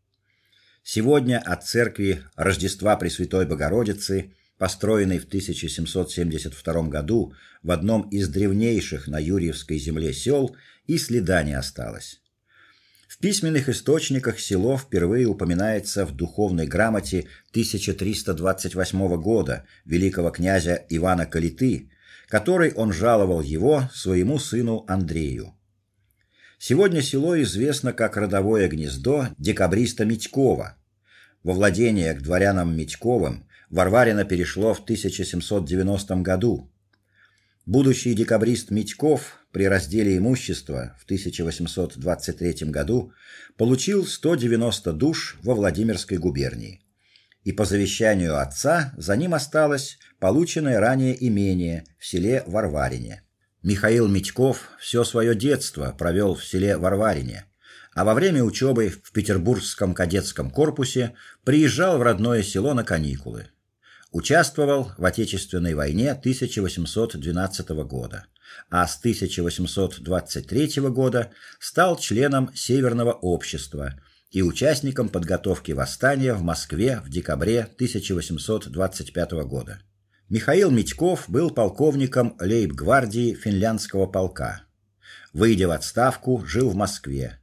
Сегодня от церкви Рождества Пресвятой Богородицы, построенной в 1772 году в одном из древнейших на Юрьевской земле сел, и следа не осталось. В письменных источниках село впервые упоминается в духовной грамоте 1328 года великого князя Ивана Калиты, которой он жаловал его своему сыну Андрею. Сегодня село известно как родовое гнездо декабриста Митькова. Во владение к дворянам Митьковым Варварина перешло в 1790 году. Будущий декабрист Митьков при разделе имущества в 1823 году получил 190 душ во Владимирской губернии. И по завещанию отца за ним осталось полученное ранее имение в селе Варварине. Михаил Митьков все свое детство провел в селе Варварине, а во время учебы в Петербургском кадетском корпусе приезжал в родное село на каникулы. Участвовал в Отечественной войне 1812 года, а с 1823 года стал членом Северного общества и участником подготовки восстания в Москве в декабре 1825 года. Михаил Митьков был полковником лейб-гвардии финляндского полка. Выйдя в отставку, жил в Москве.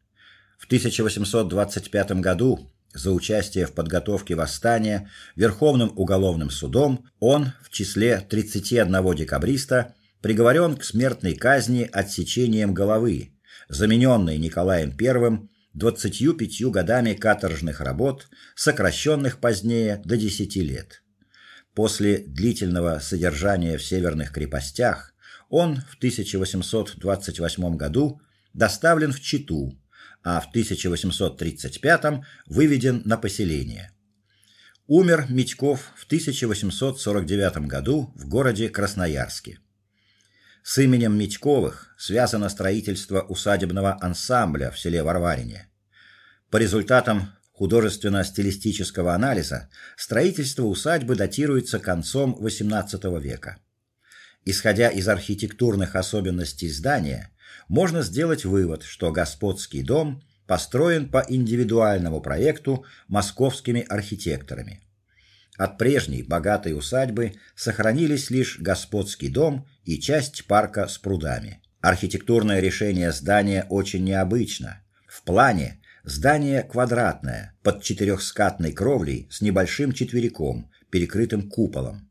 В 1825 году за участие в подготовке восстания Верховным уголовным судом он в числе 31 декабриста приговорен к смертной казни отсечением головы, замененной Николаем I 25 годами каторжных работ, сокращенных позднее до 10 лет. После длительного содержания в северных крепостях он в 1828 году доставлен в Читу, а в 1835 выведен на поселение. Умер Митьков в 1849 году в городе Красноярске. С именем Митьковых связано строительство усадебного ансамбля в селе Варварине. По результатам художественно-стилистического анализа строительство усадьбы датируется концом XVIII века. Исходя из архитектурных особенностей здания, можно сделать вывод, что господский дом построен по индивидуальному проекту московскими архитекторами. От прежней богатой усадьбы сохранились лишь господский дом и часть парка с прудами. Архитектурное решение здания очень необычно. В плане здание квадратное, под четырехскатной кровлей с небольшим четвериком, перекрытым куполом.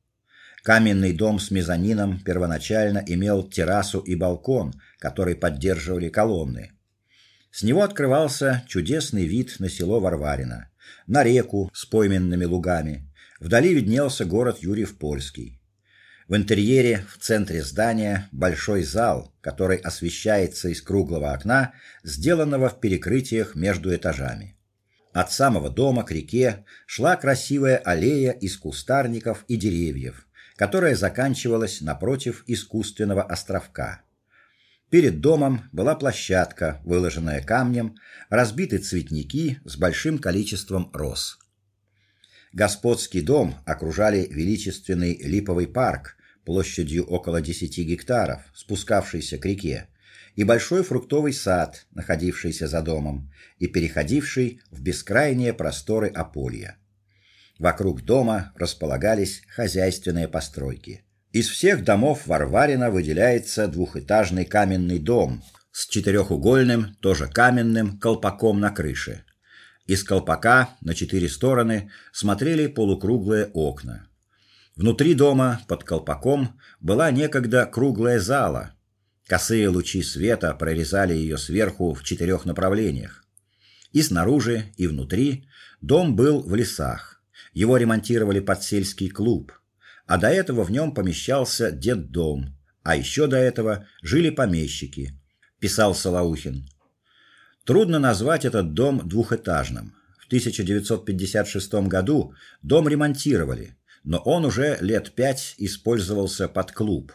Каменный дом с мезонином первоначально имел террасу и балкон, который поддерживали колонны. С него открывался чудесный вид на село Варварино, на реку с пойменными лугами. Вдали виднелся город Юрьев-Польский. В интерьере в центре здания большой зал, который освещается из круглого окна, сделанного в перекрытиях между этажами. От самого дома к реке шла красивая аллея из кустарников и деревьев которая заканчивалась напротив искусственного островка. Перед домом была площадка, выложенная камнем, разбиты цветники с большим количеством роз. Господский дом окружали величественный липовый парк площадью около 10 гектаров, спускавшийся к реке, и большой фруктовый сад, находившийся за домом и переходивший в бескрайние просторы Аполья. Вокруг дома располагались хозяйственные постройки. Из всех домов Варварина выделяется двухэтажный каменный дом с четырехугольным, тоже каменным колпаком на крыше. Из колпака на четыре стороны смотрели полукруглые окна. Внутри дома под колпаком была некогда круглая зала. Косые лучи света прорезали ее сверху в четырех направлениях. И снаружи, и внутри дом был в лесах. Его ремонтировали под сельский клуб, а до этого в нем помещался детдом, а еще до этого жили помещики, писал Солоухин. Трудно назвать этот дом двухэтажным. В 1956 году дом ремонтировали, но он уже лет пять использовался под клуб.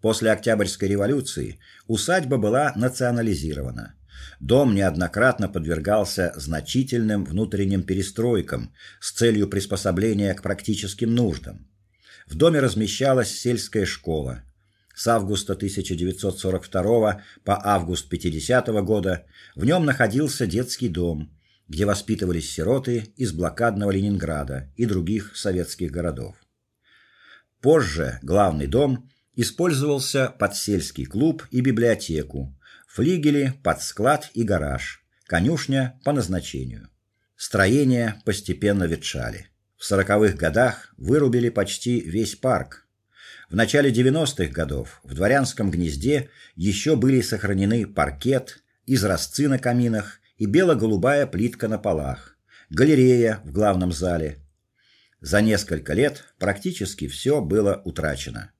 После Октябрьской революции усадьба была национализирована. Дом неоднократно подвергался значительным внутренним перестройкам с целью приспособления к практическим нуждам. В доме размещалась сельская школа. С августа 1942 по август 50 года в нем находился детский дом, где воспитывались сироты из блокадного Ленинграда и других советских городов. Позже главный дом использовался под сельский клуб и библиотеку, флигели под склад и гараж, конюшня по назначению. Строения постепенно ветшали. В сороковых годах вырубили почти весь парк. В начале 90-х годов в дворянском гнезде еще были сохранены паркет, изразцы на каминах и бело-голубая плитка на полах, галерея в главном зале. За несколько лет практически все было утрачено.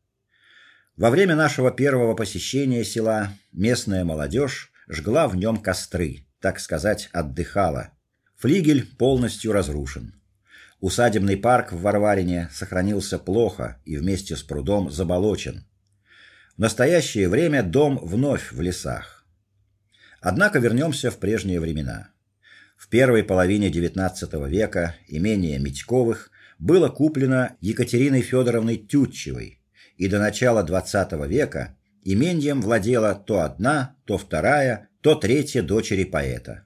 Во время нашего первого посещения села местная молодежь жгла в нем костры, так сказать, отдыхала. Флигель полностью разрушен. Усадебный парк в Варварине сохранился плохо и вместе с прудом заболочен. В настоящее время дом вновь в лесах. Однако вернемся в прежние времена. В первой половине XIX века имение Митьковых было куплено Екатериной Федоровной Тютчевой, и до начала XX века имением владела то одна, то вторая, то третья дочери поэта.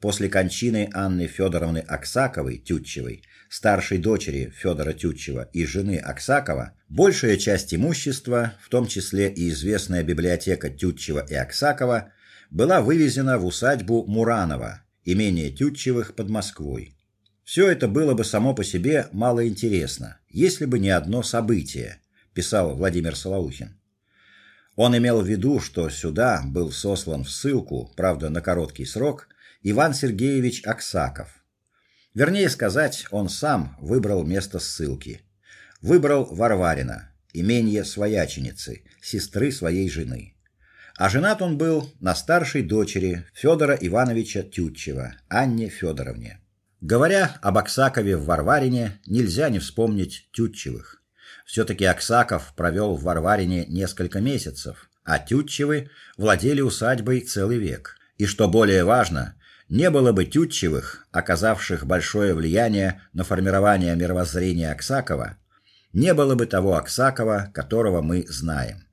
После кончины Анны Федоровны Аксаковой Тютчевой, старшей дочери Федора Тютчева и жены Аксакова, большая часть имущества, в том числе и известная библиотека Тютчева и Аксакова, была вывезена в усадьбу Муранова, имение Тютчевых под Москвой. Все это было бы само по себе мало интересно, если бы не одно событие, писал Владимир Солоухин. Он имел в виду, что сюда был сослан в ссылку, правда, на короткий срок, Иван Сергеевич Аксаков. Вернее сказать, он сам выбрал место ссылки. Выбрал Варварина, имение свояченицы, сестры своей жены. А женат он был на старшей дочери Федора Ивановича Тютчева, Анне Федоровне. Говоря об Аксакове в Варварине, нельзя не вспомнить Тютчевых. Все таки Аксаков провел в Варварине несколько месяцев, а Тютчевы владели усадьбой целый век. И что более важно, не было бы Тютчевых, оказавших большое влияние на формирование мировоззрения Аксакова, не было бы того Аксакова, которого мы знаем.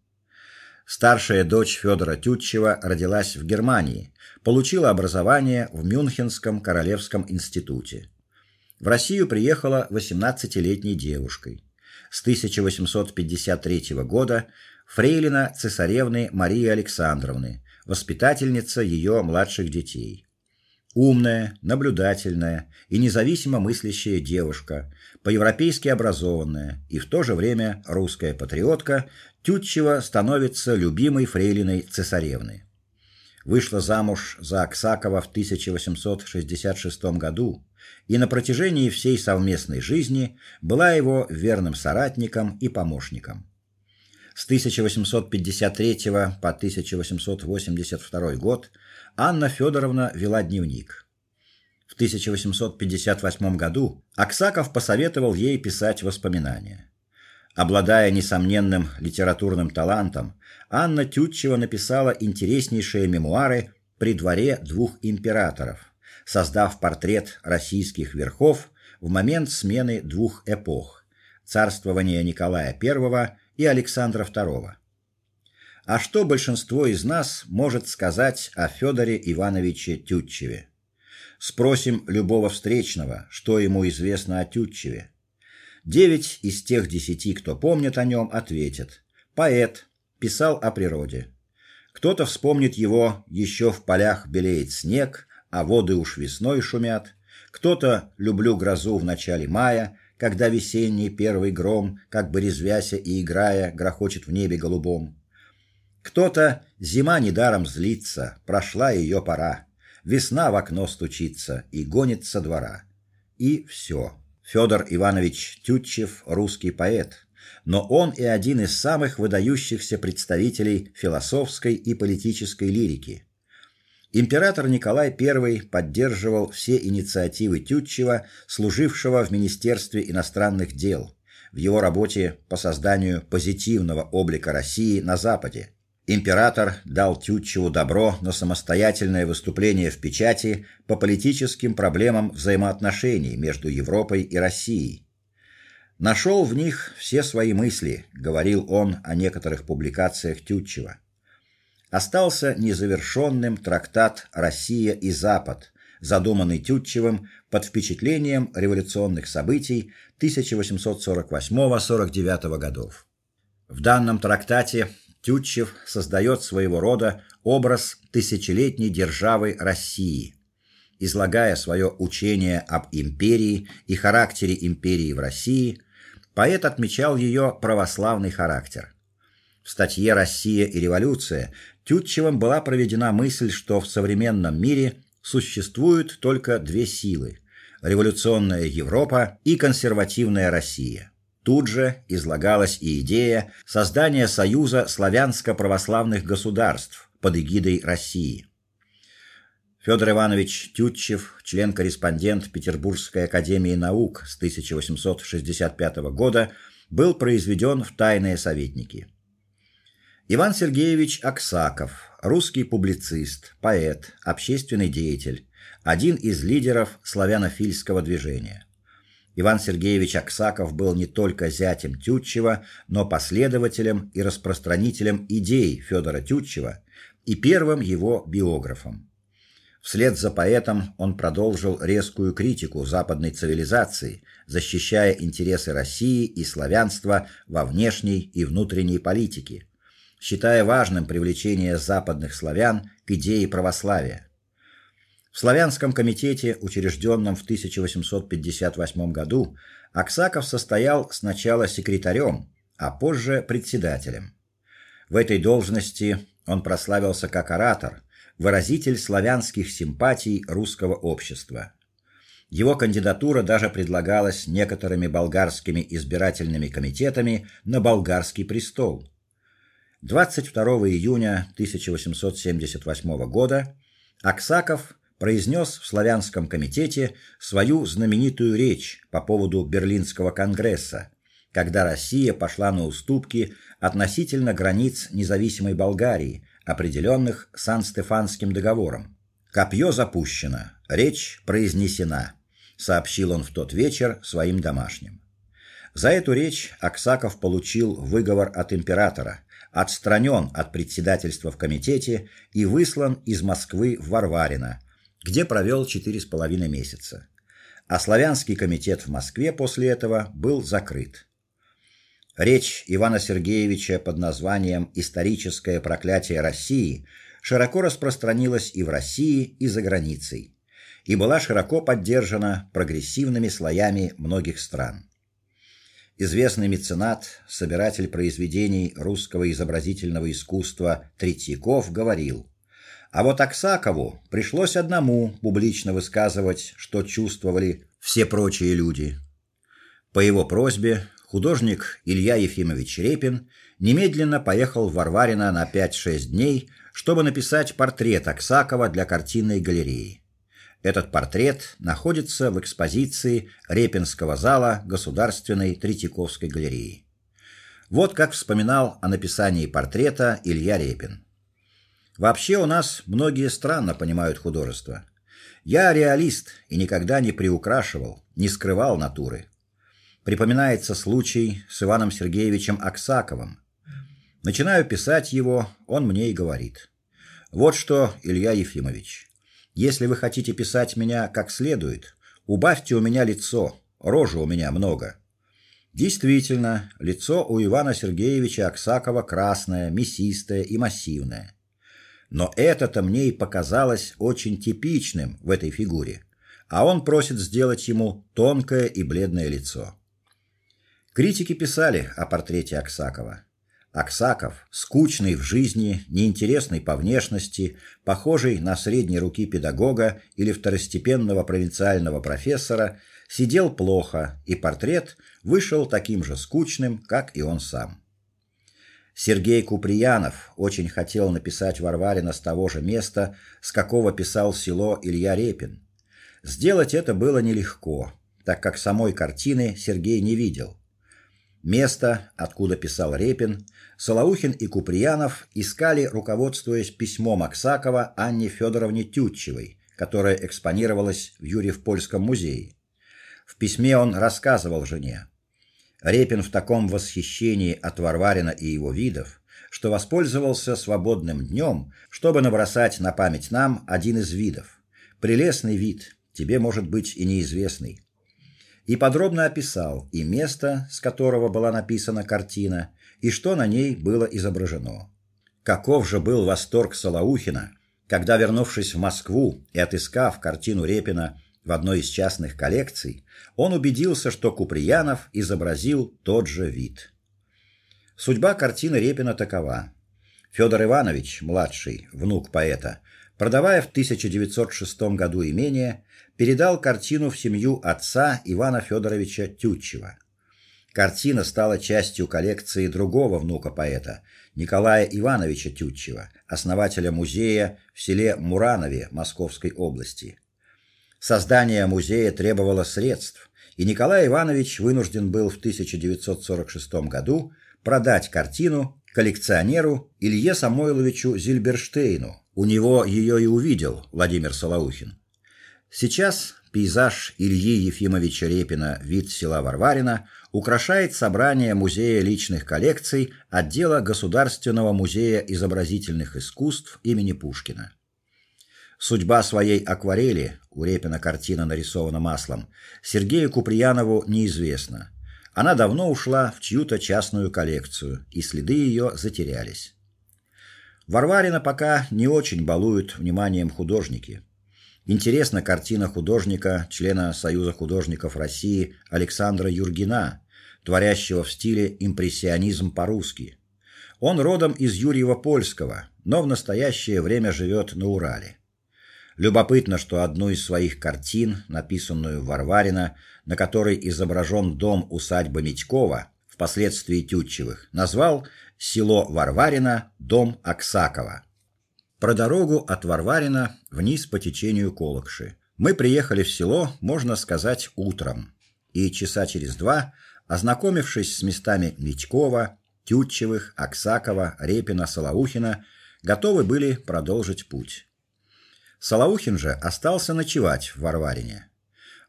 Старшая дочь Федора Тютчева родилась в Германии, получила образование в Мюнхенском Королевском институте. В Россию приехала 18-летней девушкой. С 1853 года фрейлина цесаревны Марии Александровны, воспитательница ее младших детей. Умная, наблюдательная и независимо мыслящая девушка, по-европейски образованная и в то же время русская патриотка, Тютчева становится любимой фрейлиной цесаревны. Вышла замуж за Аксакова в 1866 году и на протяжении всей совместной жизни была его верным соратником и помощником. С 1853 по 1882 год Анна Федоровна вела дневник. В 1858 году Аксаков посоветовал ей писать воспоминания. Обладая несомненным литературным талантом, Анна Тютчева написала интереснейшие мемуары при дворе двух императоров, создав портрет российских верхов в момент смены двух эпох: царствования Николая I и Александра II. А что большинство из нас может сказать о Федоре Ивановиче Тютчеве? Спросим любого встречного, что ему известно о Тютчеве. Девять из тех десяти, кто помнит о нем, ответят: поэт, писал о природе. Кто-то вспомнит его еще в полях белеет снег, а воды уж весной шумят. Кто-то люблю грозу в начале мая, когда весенний первый гром, как бы резвяся и играя, грохочет в небе голубом. Кто-то зима недаром злится, прошла ее пора. Весна в окно стучится и гонит со двора. И все. Федор Иванович Тютчев русский поэт, но он и один из самых выдающихся представителей философской и политической лирики. Император Николай I поддерживал все инициативы Тютчева, служившего в Министерстве иностранных дел, в его работе по созданию позитивного облика России на западе. Император дал Тютчеву добро на самостоятельное выступление в печати по политическим проблемам взаимоотношений между Европой и Россией. Нашел в них все свои мысли, говорил он о некоторых публикациях Тютчева. Остался незавершенным трактат Россия и Запад, задуманный Тютчевым под впечатлением революционных событий 1848-49 годов. В данном трактате Тютчев создает своего рода образ тысячелетней державы России, излагая свое учение об империи и характере империи в России. Поэт отмечал ее православный характер. В статье Россия и революция Тютчевым была проведена мысль, что в современном мире существуют только две силы: революционная Европа и консервативная Россия. Тут же излагалась и идея создания союза славянско-православных государств под эгидой России. Федор Иванович Тютчев, член-корреспондент Петербургской академии наук с 1865 года, был произведен в тайные советники. Иван Сергеевич Аксаков, русский публицист, поэт, общественный деятель, один из лидеров славянофильского движения. Иван Сергеевич Аксаков был не только зятем Тютчева, но последователем и распространителем идей Федора Тютчева и первым его биографом. Вслед за поэтом он продолжил резкую критику западной цивилизации, защищая интересы России и славянства во внешней и внутренней политике, считая важным привлечение западных славян к идее православия. В славянском комитете, учрежденном в 1858 году, Аксаков состоял сначала секретарем, а позже председателем. В этой должности он прославился как оратор, выразитель славянских симпатий русского общества. Его кандидатура даже предлагалась некоторыми болгарскими избирательными комитетами на болгарский престол. 22 июня 1878 года Аксаков произнес в славянском комитете свою знаменитую речь по поводу Берлинского конгресса, когда Россия пошла на уступки относительно границ независимой Болгарии, определенных Сан-Стефанским договором. Копье запущено, речь произнесена, сообщил он в тот вечер своим домашним. За эту речь Аксаков получил выговор от императора, отстранен от председательства в комитете и выслан из Москвы в Варварино, где провел четыре с половиной месяца. А славянский комитет в Москве после этого был закрыт. Речь Ивана Сергеевича под названием Историческое проклятие России широко распространилась и в России, и за границей, и была широко поддержана прогрессивными слоями многих стран. Известный меценат, собиратель произведений русского изобразительного искусства Третьяков говорил: а вот Аксакову пришлось одному публично высказывать, что чувствовали все прочие люди. По его просьбе художник Илья Ефимович Репин немедленно поехал в Варварино на 5-6 дней, чтобы написать портрет Аксакова для картинной галереи. Этот портрет находится в экспозиции Репинского зала Государственной Третьяковской галереи. Вот как вспоминал о написании портрета Илья Репин. Вообще у нас многие странно понимают художество. Я реалист и никогда не приукрашивал, не скрывал натуры. Припоминается случай с Иваном Сергеевичем Аксаковым. Начинаю писать его, он мне и говорит: "Вот что, Илья Ефимович, если вы хотите писать меня как следует, убавьте у меня лицо, рожи у меня много". Действительно, лицо у Ивана Сергеевича Аксакова красное, мясистое и массивное. Но это-то мне и показалось очень типичным в этой фигуре. А он просит сделать ему тонкое и бледное лицо. Критики писали о портрете Аксакова. Аксаков, скучный в жизни, неинтересный по внешности, похожий на средней руки педагога или второстепенного провинциального профессора, сидел плохо, и портрет вышел таким же скучным, как и он сам. Сергей Куприянов очень хотел написать Варварина с того же места, с какого писал село Илья Репин. Сделать это было нелегко, так как самой картины Сергей не видел. Место, откуда писал Репин, Солоухин и Куприянов искали, руководствуясь письмом Аксакова Анне Федоровне Тютчевой, которое экспонировалось в Юрьев-Польском музее. В письме он рассказывал жене: Репин в таком восхищении от Варварина и его видов, что воспользовался свободным днем, чтобы набросать на память нам один из видов. Прелестный вид, тебе может быть и неизвестный. И подробно описал и место, с которого была написана картина, и что на ней было изображено. Каков же был восторг Солоухина, когда, вернувшись в Москву и отыскав картину Репина в одной из частных коллекций, он убедился, что Куприянов изобразил тот же вид. Судьба картины Репина такова: Федор Иванович, младший, внук поэта, продавая в 1906 году имение, передал картину в семью отца Ивана Федоровича Тютчева. Картина стала частью коллекции другого внука поэта, Николая Ивановича Тютчева, основателя музея в селе Муранове Московской области. Создание музея требовало средств, и Николай Иванович вынужден был в 1946 году продать картину коллекционеру Илье Самойловичу Зильберштейну. У него ее и увидел Владимир Солоухин. Сейчас пейзаж Ильи Ефимовича Репина Вид села Варварина украшает собрание музея личных коллекций отдела Государственного музея изобразительных искусств имени Пушкина. Судьба своей акварели, у Репина картина нарисована маслом, Сергею Куприянову неизвестна. Она давно ушла в чью-то частную коллекцию, и следы ее затерялись. Варварина пока не очень балуют вниманием художники. Интересна картина художника, члена Союза художников России Александра Юргина, творящего в стиле импрессионизм по-русски. Он родом из Юрьева-Польского, но в настоящее время живет на Урале. Любопытно, что одну из своих картин, написанную Варварина, на которой изображен дом усадьбы Митькова, впоследствии Тютчевых, назвал село Варварина, дом Аксакова. Про дорогу от Варварина вниз по течению Колокши. Мы приехали в село, можно сказать, утром. И часа через два, ознакомившись с местами Митькова, Тютчевых, Аксакова, Репина, Солоухина, готовы были продолжить путь. Солоухин же остался ночевать в Варварине.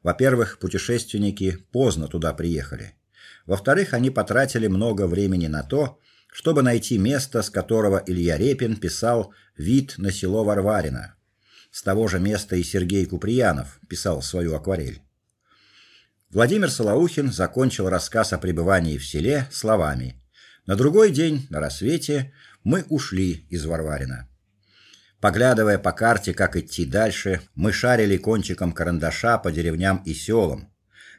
Во-первых, путешественники поздно туда приехали. Во-вторых, они потратили много времени на то, чтобы найти место, с которого Илья Репин писал Вид на село Варварино. С того же места и Сергей Куприянов писал свою акварель. Владимир Солоухин закончил рассказ о пребывании в селе словами: "На другой день, на рассвете, мы ушли из Варварина. Поглядывая по карте, как идти дальше, мы шарили кончиком карандаша по деревням и селам.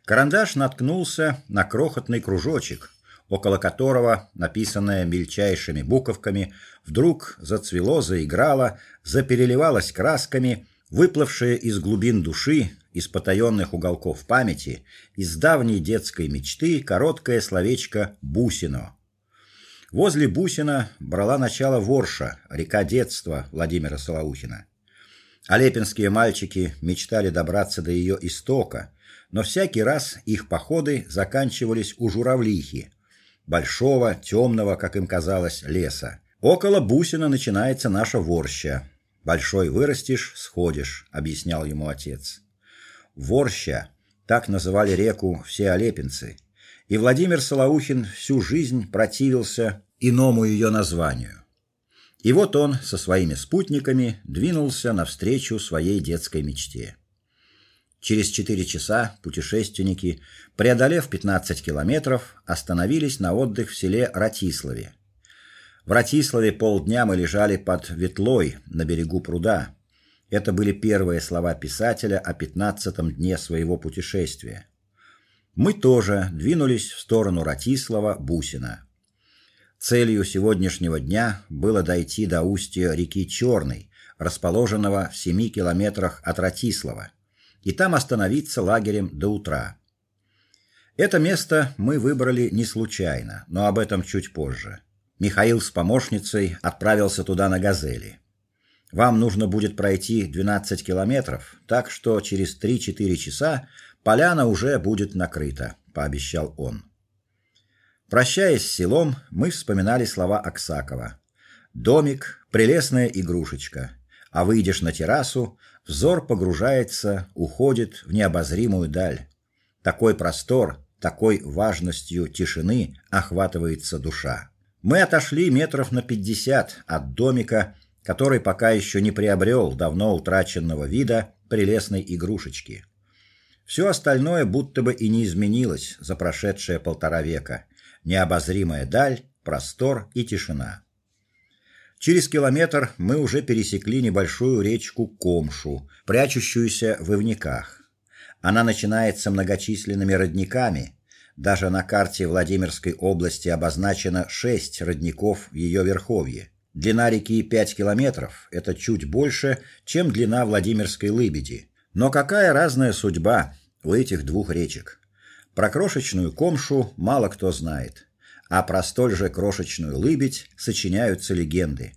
Карандаш наткнулся на крохотный кружочек, около которого, написанное мельчайшими буковками, вдруг зацвело, заиграло, запереливалось красками, выплывшее из глубин души, из потаенных уголков памяти, из давней детской мечты короткое словечко бусино. Возле Бусина брала начало Ворша, река детства Владимира Солоухина. Алепинские мальчики мечтали добраться до ее истока, но всякий раз их походы заканчивались у Журавлихи, большого, темного, как им казалось, леса. Около Бусина начинается наша Ворща. Большой вырастешь, сходишь, объяснял ему отец. Ворща так называли реку все алепинцы и Владимир Солоухин всю жизнь противился иному ее названию. И вот он со своими спутниками двинулся навстречу своей детской мечте. Через четыре часа путешественники, преодолев 15 километров, остановились на отдых в селе Ратиславе. В Ратиславе полдня мы лежали под ветлой на берегу пруда. Это были первые слова писателя о пятнадцатом дне своего путешествия мы тоже двинулись в сторону Ратислава, Бусина. Целью сегодняшнего дня было дойти до устья реки Черной, расположенного в семи километрах от Ратислава, и там остановиться лагерем до утра. Это место мы выбрали не случайно, но об этом чуть позже. Михаил с помощницей отправился туда на газели. Вам нужно будет пройти 12 километров, так что через 3-4 часа Поляна уже будет накрыта, пообещал он. Прощаясь с селом, мы вспоминали слова Аксакова. Домик прелестная игрушечка, а выйдешь на террасу, взор погружается, уходит в необозримую даль. Такой простор, такой важностью тишины охватывается душа. Мы отошли метров на пятьдесят от домика, который пока еще не приобрел давно утраченного вида прелестной игрушечки. Все остальное будто бы и не изменилось за прошедшие полтора века. Необозримая даль, простор и тишина. Через километр мы уже пересекли небольшую речку Комшу, прячущуюся в ивниках. Она начинается многочисленными родниками. Даже на карте Владимирской области обозначено шесть родников в ее верховье. Длина реки 5 километров это чуть больше, чем длина Владимирской Лыбеди. Но какая разная судьба у этих двух речек. Про крошечную Комшу мало кто знает, а про столь же крошечную Лыбедь сочиняются легенды.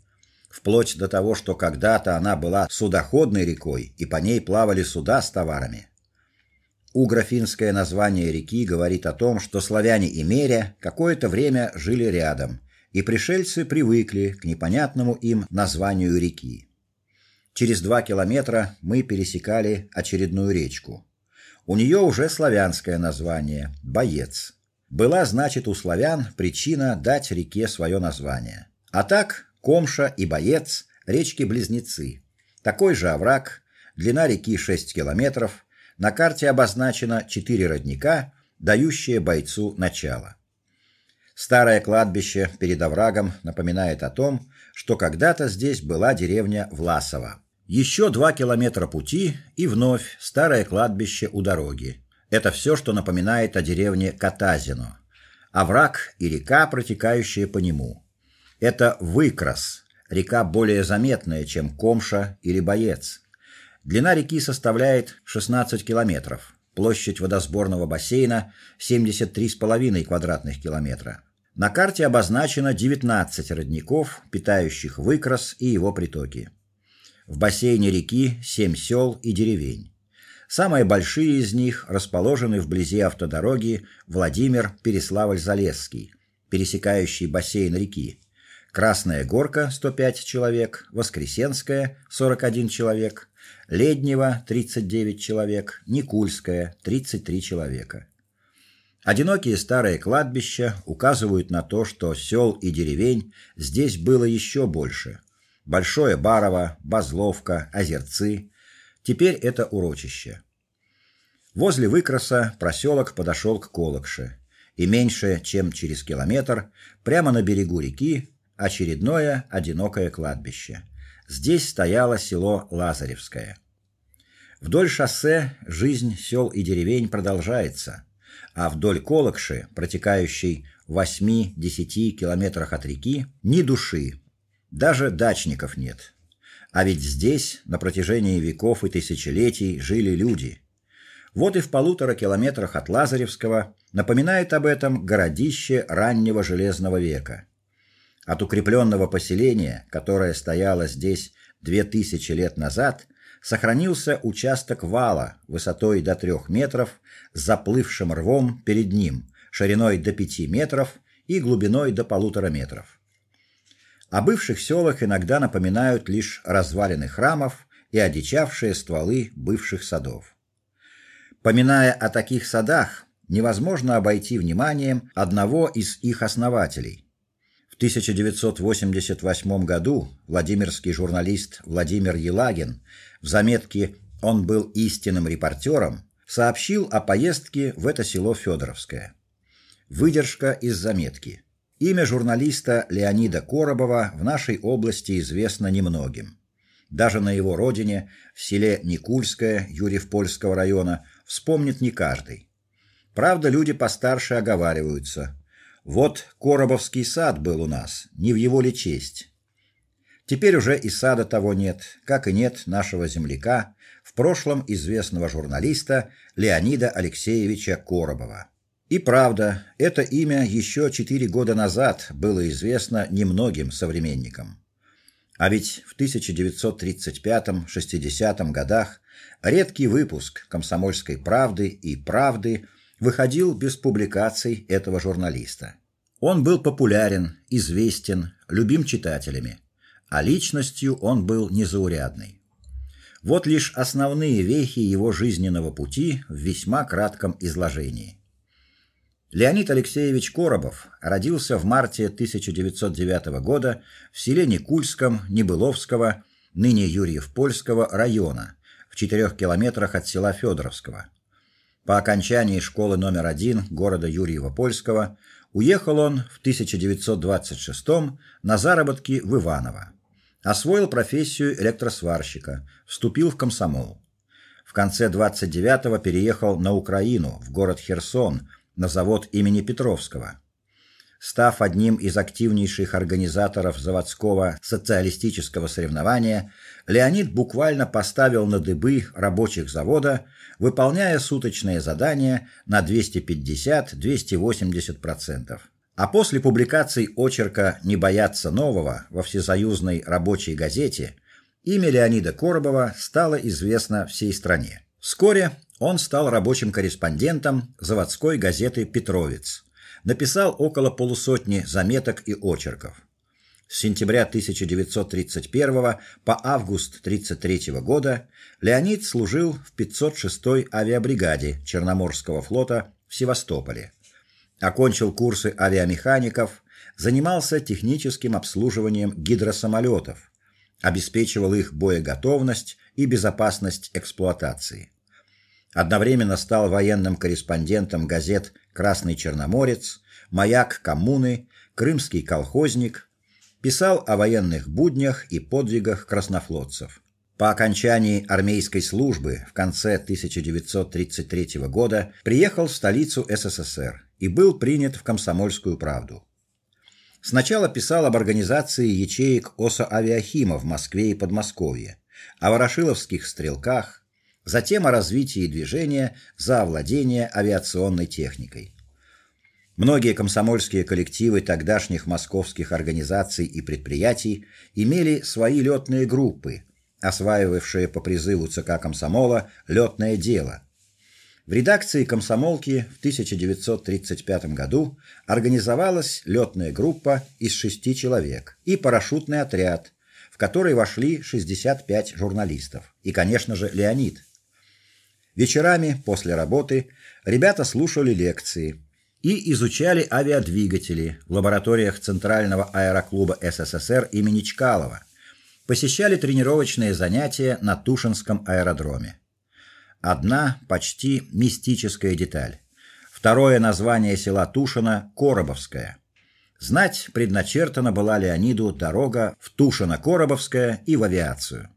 Вплоть до того, что когда-то она была судоходной рекой, и по ней плавали суда с товарами. Угрофинское название реки говорит о том, что славяне и Меря какое-то время жили рядом, и пришельцы привыкли к непонятному им названию реки. Через два километра мы пересекали очередную речку. У нее уже славянское название Боец. Была, значит, у славян причина дать реке свое название. А так Комша и Боец речки-близнецы. Такой же овраг, длина реки 6 километров, на карте обозначено четыре родника, дающие бойцу начало. Старое кладбище перед оврагом напоминает о том, что когда-то здесь была деревня Власово. Еще два километра пути и вновь старое кладбище у дороги. Это все, что напоминает о деревне Катазино. Овраг и река, протекающие по нему. Это Выкрас, река более заметная, чем Комша или Боец. Длина реки составляет 16 километров. Площадь водосборного бассейна 73,5 квадратных километра. На карте обозначено 19 родников, питающих Выкрас и его притоки. В бассейне реки 7 сел и деревень. Самые большие из них расположены вблизи автодороги Владимир-Переславль-Залесский, пересекающий бассейн реки. Красная Горка 105 человек, Воскресенская 41 человек, Леднева 39 человек, Никульская 33 человека. Одинокие старые кладбища указывают на то, что сел и деревень здесь было еще больше. Большое Барово, Базловка, Озерцы. Теперь это урочище. Возле Выкраса проселок подошел к Колокше, и меньше, чем через километр, прямо на берегу реки очередное одинокое кладбище. Здесь стояло село Лазаревское. Вдоль шоссе жизнь сел и деревень продолжается, а вдоль Колокши, протекающей в 8-10 километрах от реки, ни души. Даже дачников нет. А ведь здесь на протяжении веков и тысячелетий жили люди. Вот и в полутора километрах от Лазаревского напоминает об этом городище раннего железного века. От укрепленного поселения, которое стояло здесь две тысячи лет назад, сохранился участок вала высотой до трех метров заплывшим рвом перед ним, шириной до пяти метров и глубиной до полутора метров. О бывших селах иногда напоминают лишь развалины храмов и одичавшие стволы бывших садов. Поминая о таких садах, невозможно обойти вниманием одного из их основателей в 1988 году владимирский журналист Владимир Елагин в заметке «Он был истинным репортером» сообщил о поездке в это село Федоровское. Выдержка из заметки. Имя журналиста Леонида Коробова в нашей области известно немногим. Даже на его родине, в селе Никульское Юрьев-Польского района, вспомнит не каждый. Правда, люди постарше оговариваются. Вот Коробовский сад был у нас, не в его ли честь. Теперь уже и сада того нет, как и нет нашего земляка, в прошлом известного журналиста Леонида Алексеевича Коробова. И правда, это имя еще четыре года назад было известно немногим современникам. А ведь в 1935-60 годах редкий выпуск Комсомольской правды и Правды выходил без публикаций этого журналиста. Он был популярен, известен, любим читателями, а личностью он был незаурядный. Вот лишь основные вехи его жизненного пути в весьма кратком изложении. Леонид Алексеевич Коробов родился в марте 1909 года в селе Никульском Небыловского, ныне Юрьев-Польского района, в четырех километрах от села Федоровского. По окончании школы номер один города Юрьева-Польского уехал он в 1926 на заработки в Иваново. Освоил профессию электросварщика, вступил в комсомол. В конце 29-го переехал на Украину, в город Херсон, на завод имени Петровского. Став одним из активнейших организаторов заводского социалистического соревнования, Леонид буквально поставил на дыбы рабочих завода, выполняя суточные задания на 250-280%. А после публикации очерка Не бояться нового во всесоюзной рабочей газете имя Леонида Коробова стало известно всей стране. Вскоре он стал рабочим корреспондентом заводской газеты Петровец. Написал около полусотни заметок и очерков. С сентября 1931 по август 1933 года Леонид служил в 506-й авиабригаде Черноморского флота в Севастополе. Окончил курсы авиамехаников, занимался техническим обслуживанием гидросамолетов, обеспечивал их боеготовность и безопасность эксплуатации. Одновременно стал военным корреспондентом газет Красный Черноморец, Маяк коммуны, Крымский колхозник, писал о военных буднях и подвигах краснофлотцев. По окончании армейской службы в конце 1933 года приехал в столицу СССР и был принят в Комсомольскую правду. Сначала писал об организации ячеек ОСА Авиахима в Москве и Подмосковье, о ворошиловских стрелках, затем о развитии движения за овладение авиационной техникой. Многие комсомольские коллективы тогдашних московских организаций и предприятий имели свои летные группы, осваивавшие по призыву ЦК Комсомола летное дело. В редакции Комсомолки в 1935 году организовалась летная группа из шести человек и парашютный отряд, в который вошли 65 журналистов и, конечно же, Леонид Вечерами после работы ребята слушали лекции и изучали авиадвигатели в лабораториях Центрального аэроклуба СССР имени Чкалова. Посещали тренировочные занятия на Тушинском аэродроме. Одна почти мистическая деталь. Второе название села Тушино Коробовское. Знать предначертана была Леониду дорога в Тушино-Коробовское и в авиацию.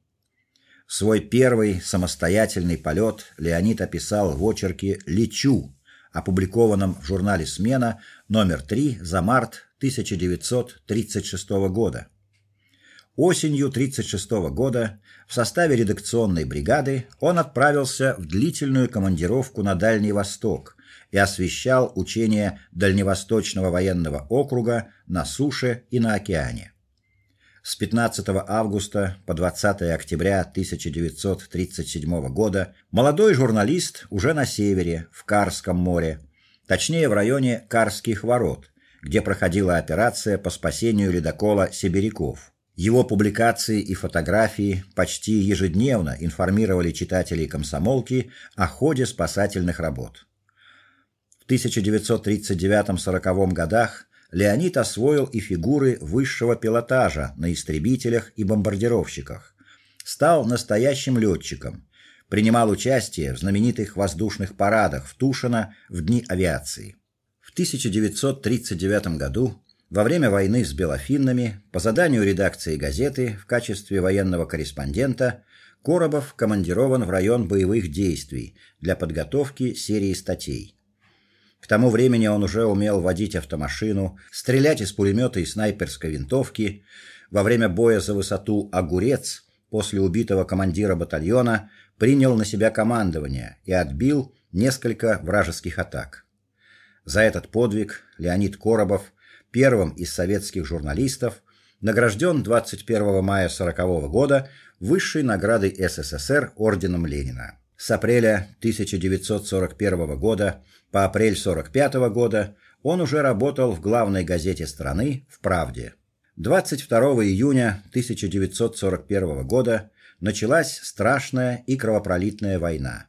Свой первый самостоятельный полет Леонид описал в очерке Лечу, опубликованном в журнале Смена номер 3 за март 1936 года. Осенью 36 года в составе редакционной бригады он отправился в длительную командировку на Дальний Восток и освещал учения Дальневосточного военного округа на суше и на океане. С 15 августа по 20 октября 1937 года молодой журналист уже на севере, в Карском море, точнее в районе Карских ворот, где проходила операция по спасению ледокола Сибиряков. Его публикации и фотографии почти ежедневно информировали читателей Комсомолки о ходе спасательных работ. В 1939-40 годах Леонид освоил и фигуры высшего пилотажа на истребителях и бомбардировщиках. Стал настоящим летчиком. Принимал участие в знаменитых воздушных парадах в Тушино в дни авиации. В 1939 году во время войны с белофиннами по заданию редакции газеты в качестве военного корреспондента Коробов командирован в район боевых действий для подготовки серии статей. К тому времени он уже умел водить автомашину, стрелять из пулемета и снайперской винтовки. Во время боя за высоту Огурец после убитого командира батальона принял на себя командование и отбил несколько вражеских атак. За этот подвиг Леонид Коробов, первым из советских журналистов, награжден 21 мая 40 года высшей наградой СССР орденом Ленина. С апреля 1941 года по апрель 45 года он уже работал в главной газете страны В Правде. 22 июня 1941 года началась страшная и кровопролитная война.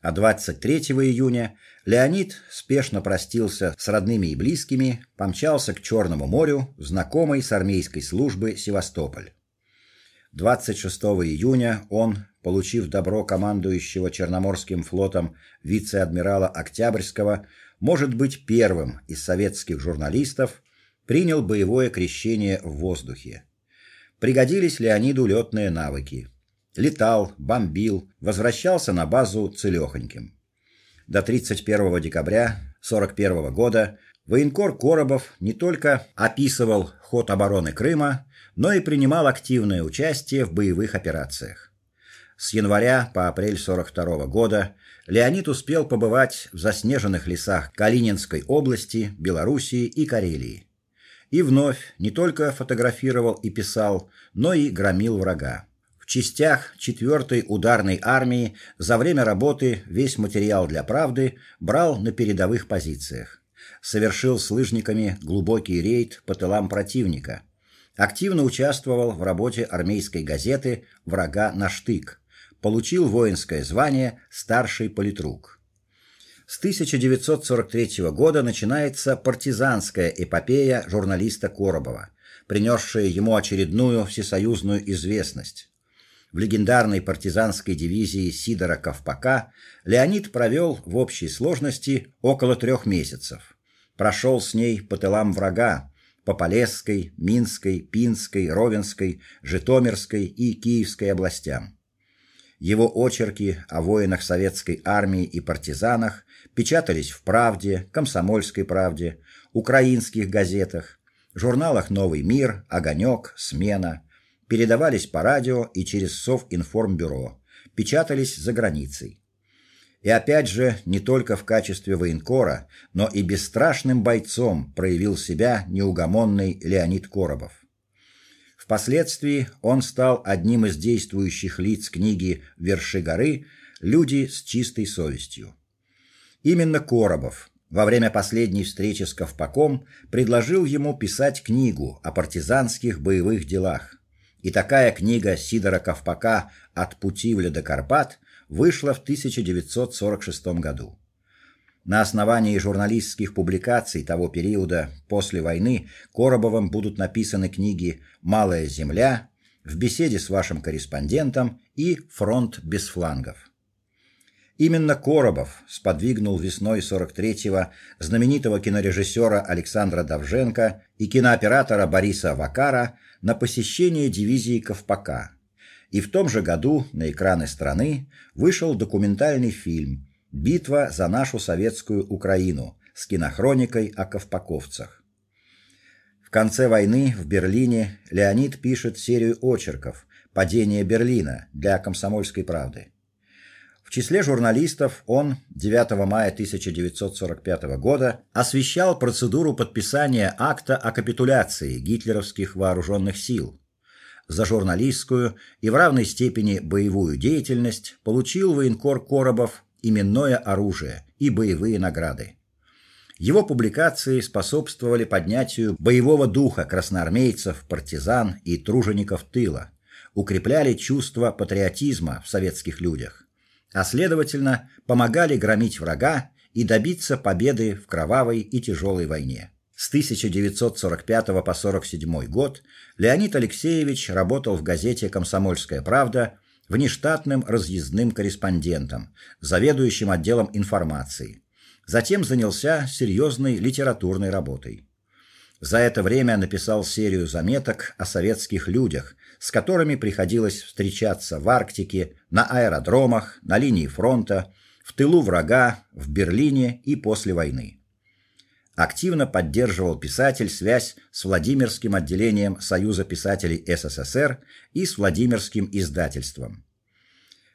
А 23 июня Леонид спешно простился с родными и близкими, помчался к Черному морю, знакомый с армейской службы Севастополь. 26 июня он, получив добро командующего Черноморским флотом вице-адмирала Октябрьского, может быть первым из советских журналистов, принял боевое крещение в воздухе. Пригодились Леониду летные навыки. Летал, бомбил, возвращался на базу целехоньким. До 31 декабря 41 года военкор Коробов не только описывал ход обороны Крыма, но и принимал активное участие в боевых операциях. С января по апрель 42 года Леонид успел побывать в заснеженных лесах Калининской области, Белоруссии и Карелии. И вновь не только фотографировал и писал, но и громил врага. В частях 4-й ударной армии за время работы весь материал для правды брал на передовых позициях. Совершил с лыжниками глубокий рейд по тылам противника. Активно участвовал в работе армейской газеты Врага на штык получил воинское звание старший политрук. С 1943 года начинается партизанская эпопея журналиста Коробова, принесшая ему очередную всесоюзную известность. В легендарной партизанской дивизии Сидора Ковпака Леонид провел в общей сложности около трех месяцев. Прошел с ней по тылам врага, по Полесской, Минской, Пинской, Ровенской, Житомирской и Киевской областям. Его очерки о воинах советской армии и партизанах печатались в Правде, Комсомольской правде, украинских газетах, журналах Новый мир, Огонек, Смена, передавались по радио и через Совинформбюро, печатались за границей. И опять же, не только в качестве военкора, но и бесстрашным бойцом проявил себя неугомонный Леонид Коробов. Впоследствии он стал одним из действующих лиц книги Верши горы Люди с чистой совестью. Именно Коробов во время последней встречи с Ковпаком предложил ему писать книгу о партизанских боевых делах. И такая книга Сидора Ковпака От Путивля до Карпат вышла в 1946 году. На основании журналистских публикаций того периода после войны Коробовым будут написаны книги Малая земля, В беседе с вашим корреспондентом и Фронт без флангов. Именно Коробов сподвигнул весной 43-го знаменитого кинорежиссера Александра Давженко и кинооператора Бориса Вакара на посещение дивизии Ковпака. И в том же году на экраны страны вышел документальный фильм Битва за нашу советскую Украину с кинохроникой о ковпаковцах. В конце войны в Берлине Леонид пишет серию очерков Падение Берлина для Комсомольской правды. В числе журналистов он 9 мая 1945 года освещал процедуру подписания акта о капитуляции гитлеровских вооруженных сил. За журналистскую и в равной степени боевую деятельность получил военкор Коробов именное оружие и боевые награды. Его публикации способствовали поднятию боевого духа красноармейцев, партизан и тружеников тыла, укрепляли чувство патриотизма в советских людях, а следовательно, помогали громить врага и добиться победы в кровавой и тяжелой войне. С 1945 по 47 год Леонид Алексеевич работал в газете Комсомольская правда внештатным разъездным корреспондентом, заведующим отделом информации. Затем занялся серьезной литературной работой. За это время написал серию заметок о советских людях, с которыми приходилось встречаться в Арктике, на аэродромах, на линии фронта, в тылу врага, в Берлине и после войны. Активно поддерживал писатель связь с Владимирским отделением Союза писателей СССР и с Владимирским издательством.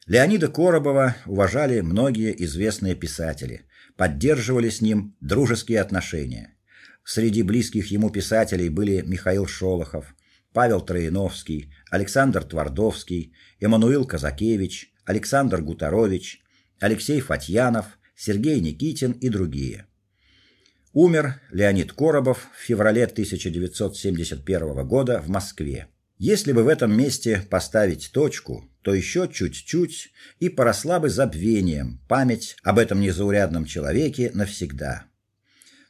Леонида Коробова уважали многие известные писатели, поддерживали с ним дружеские отношения. Среди близких ему писателей были Михаил Шолохов, Павел Троиновский, Александр Твардовский, Эммануил Казакевич, Александр Гутарович, Алексей Фатьянов, Сергей Никитин и другие. Умер Леонид Коробов в феврале 1971 года в Москве. Если бы в этом месте поставить точку, то еще чуть-чуть и поросла бы забвением память об этом незаурядном человеке навсегда.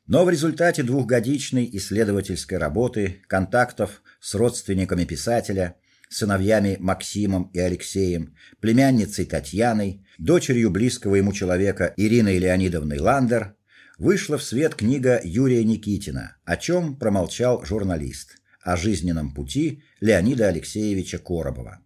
Но в результате двухгодичной исследовательской работы, контактов с родственниками писателя, сыновьями Максимом и Алексеем, племянницей Татьяной, дочерью близкого ему человека Ириной Леонидовной Ландер, вышла в свет книга Юрия Никитина, о чем промолчал журналист, о жизненном пути Леонида Алексеевича Коробова.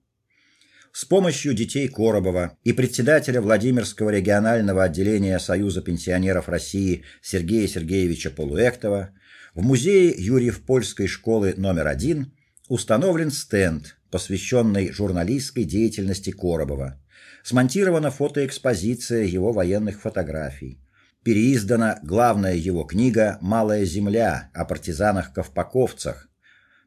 С помощью детей Коробова и председателя Владимирского регионального отделения Союза пенсионеров России Сергея Сергеевича Полуэктова в музее Юрьев-Польской школы номер один установлен стенд, посвященный журналистской деятельности Коробова. Смонтирована фотоэкспозиция его военных фотографий. Переиздана главная его книга Малая земля о партизанах-ковпаковцах,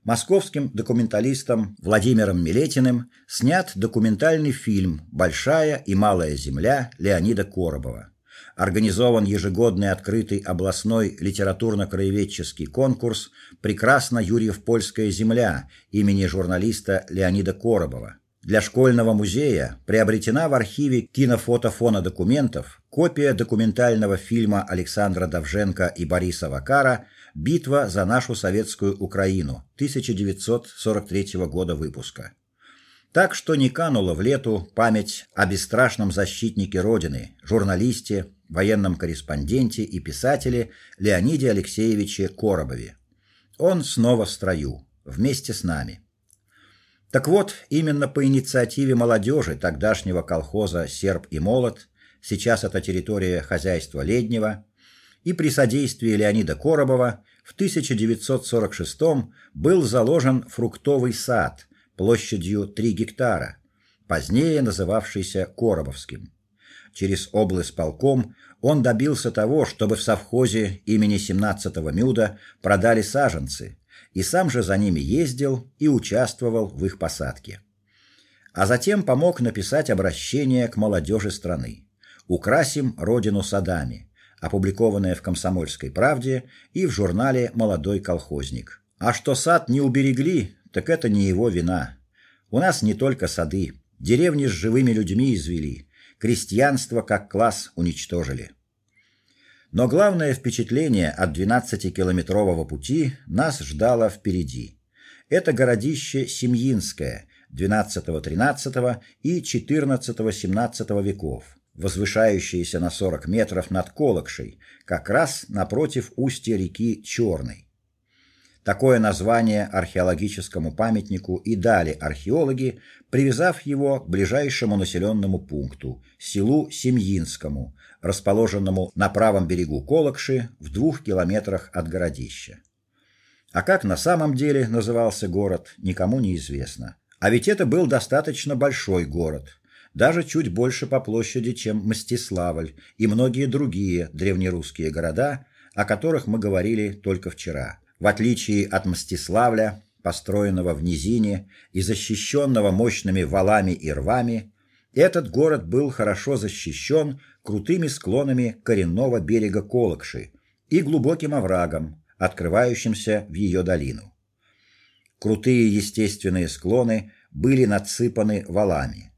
московским документалистом Владимиром Милетиным снят документальный фильм Большая и малая земля Леонида Коробова. Организован ежегодный открытый областной литературно-краеведческий конкурс Прекрасна Юрьев-Польская земля имени журналиста Леонида Коробова. Для школьного музея приобретена в архиве кинофотофона документов копия документального фильма Александра Давженко и Бориса Вакара Битва за нашу советскую Украину 1943 года выпуска. Так что не канула в лету память о бесстрашном защитнике родины, журналисте, военном корреспонденте и писателе Леониде Алексеевиче Коробове. Он снова в строю, вместе с нами. Так вот, именно по инициативе молодежи тогдашнего колхоза Серб и Молот, сейчас это территория хозяйства Леднева, и при содействии Леонида Коробова в 1946 был заложен фруктовый сад площадью 3 гектара, позднее называвшийся Коробовским. Через область полком он добился того, чтобы в совхозе имени 17-го Мюда продали саженцы, и сам же за ними ездил и участвовал в их посадке. А затем помог написать обращение к молодежи страны. Украсим родину садами опубликованное в Комсомольской правде и в журнале Молодой колхозник. А что сад не уберегли, так это не его вина. У нас не только сады, деревни с живыми людьми извели, крестьянство как класс уничтожили. Но главное впечатление от 12-километрового пути нас ждало впереди. Это городище Семьинское XII-XIII и XIV-XVII веков возвышающаяся на 40 метров над Колокшей, как раз напротив устья реки Черной. Такое название археологическому памятнику и дали археологи, привязав его к ближайшему населенному пункту селу Семьинскому, расположенному на правом берегу Колокши в двух километрах от городища. А как на самом деле назывался город, никому не известно. А ведь это был достаточно большой город, даже чуть больше по площади, чем Мстиславль и многие другие древнерусские города, о которых мы говорили только вчера. В отличие от Мстиславля, построенного в низине и защищенного мощными валами и рвами, этот город был хорошо защищен крутыми склонами коренного берега Колокши и глубоким оврагом, открывающимся в ее долину. Крутые естественные склоны были надсыпаны валами.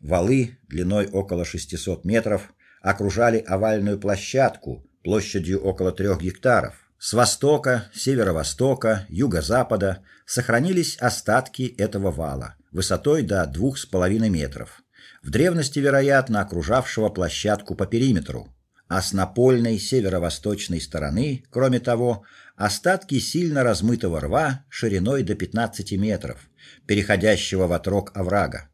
Валы длиной около 600 метров окружали овальную площадку площадью около трех гектаров. С востока, северо-востока, юго-запада сохранились остатки этого вала высотой до двух с половиной метров. В древности, вероятно, окружавшего площадку по периметру. А с напольной северо-восточной стороны, кроме того, остатки сильно размытого рва шириной до 15 метров, переходящего в отрог оврага.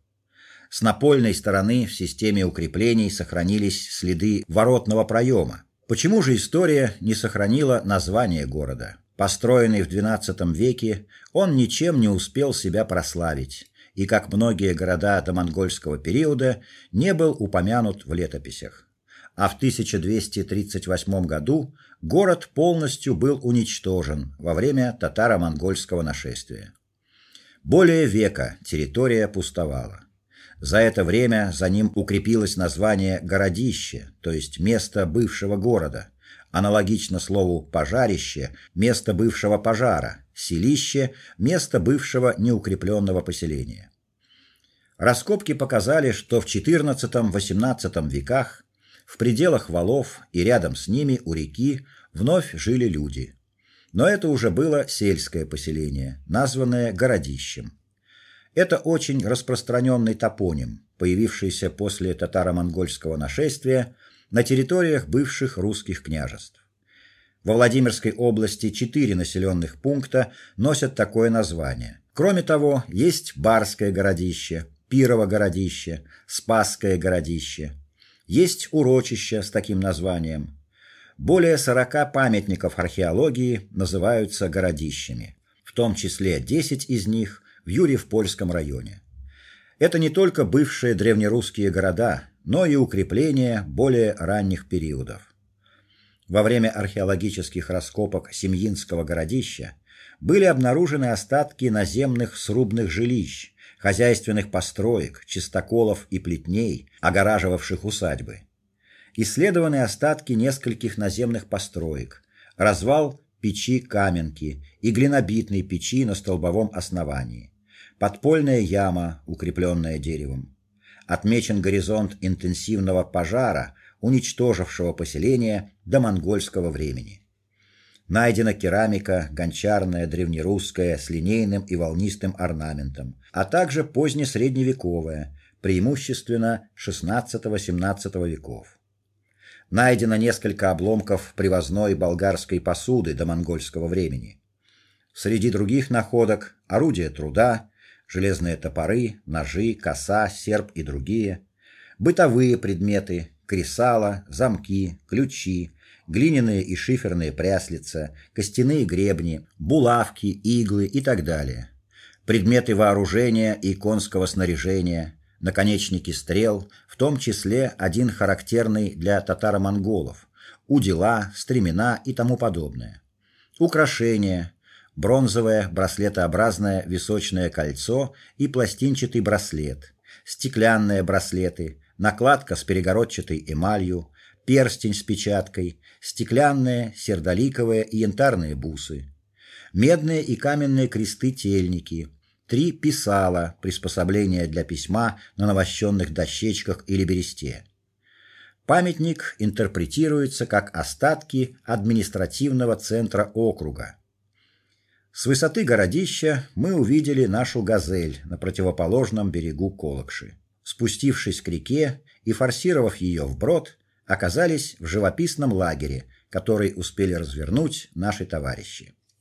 С напольной стороны в системе укреплений сохранились следы воротного проема. Почему же история не сохранила название города? Построенный в XII веке, он ничем не успел себя прославить, и как многие города до монгольского периода, не был упомянут в летописях. А в 1238 году город полностью был уничтожен во время татаро-монгольского нашествия. Более века территория пустовала. За это время за ним укрепилось название городище, то есть место бывшего города, аналогично слову пожарище место бывшего пожара, селище место бывшего неукрепленного поселения. Раскопки показали, что в XIV-XVIII веках в пределах валов и рядом с ними у реки вновь жили люди. Но это уже было сельское поселение, названное городищем. Это очень распространенный топоним, появившийся после татаро-монгольского нашествия на территориях бывших русских княжеств. Во Владимирской области четыре населенных пункта носят такое название. Кроме того, есть Барское городище, Пирово городище, Спасское городище. Есть урочища с таким названием. Более 40 памятников археологии называются городищами, в том числе 10 из них в Юрьев-Польском районе. Это не только бывшие древнерусские города, но и укрепления более ранних периодов. Во время археологических раскопок Семьинского городища были обнаружены остатки наземных срубных жилищ, хозяйственных построек, чистоколов и плетней, огораживавших усадьбы. Исследованы остатки нескольких наземных построек, развал печи Каменки и глинобитной печи на столбовом основании, подпольная яма, укрепленная деревом. Отмечен горизонт интенсивного пожара, уничтожившего поселение до монгольского времени. Найдена керамика гончарная, древнерусская с линейным и волнистым орнаментом, а также позднесредневековая, преимущественно XVI-XVII веков. Найдено несколько обломков привозной болгарской посуды до монгольского времени. Среди других находок орудия труда, железные топоры, ножи, коса, серп и другие, бытовые предметы, кресала, замки, ключи, глиняные и шиферные пряслица, костяные гребни, булавки, иглы и так далее. Предметы вооружения и конского снаряжения, наконечники стрел, в том числе один характерный для татаро-монголов, удила, стремена и тому подобное. Украшения: бронзовое браслетообразное височное кольцо и пластинчатый браслет, стеклянные браслеты, накладка с перегородчатой эмалью, перстень с печаткой, стеклянные, сердоликовые и янтарные бусы, медные и каменные кресты-тельники, три писала, приспособления для письма на навощенных дощечках или бересте. Памятник интерпретируется как остатки административного центра округа. С высоты городища мы увидели нашу газель на противоположном берегу Колокши. Спустившись к реке и форсировав ее вброд, оказались в живописном лагере, который успели развернуть наши товарищи.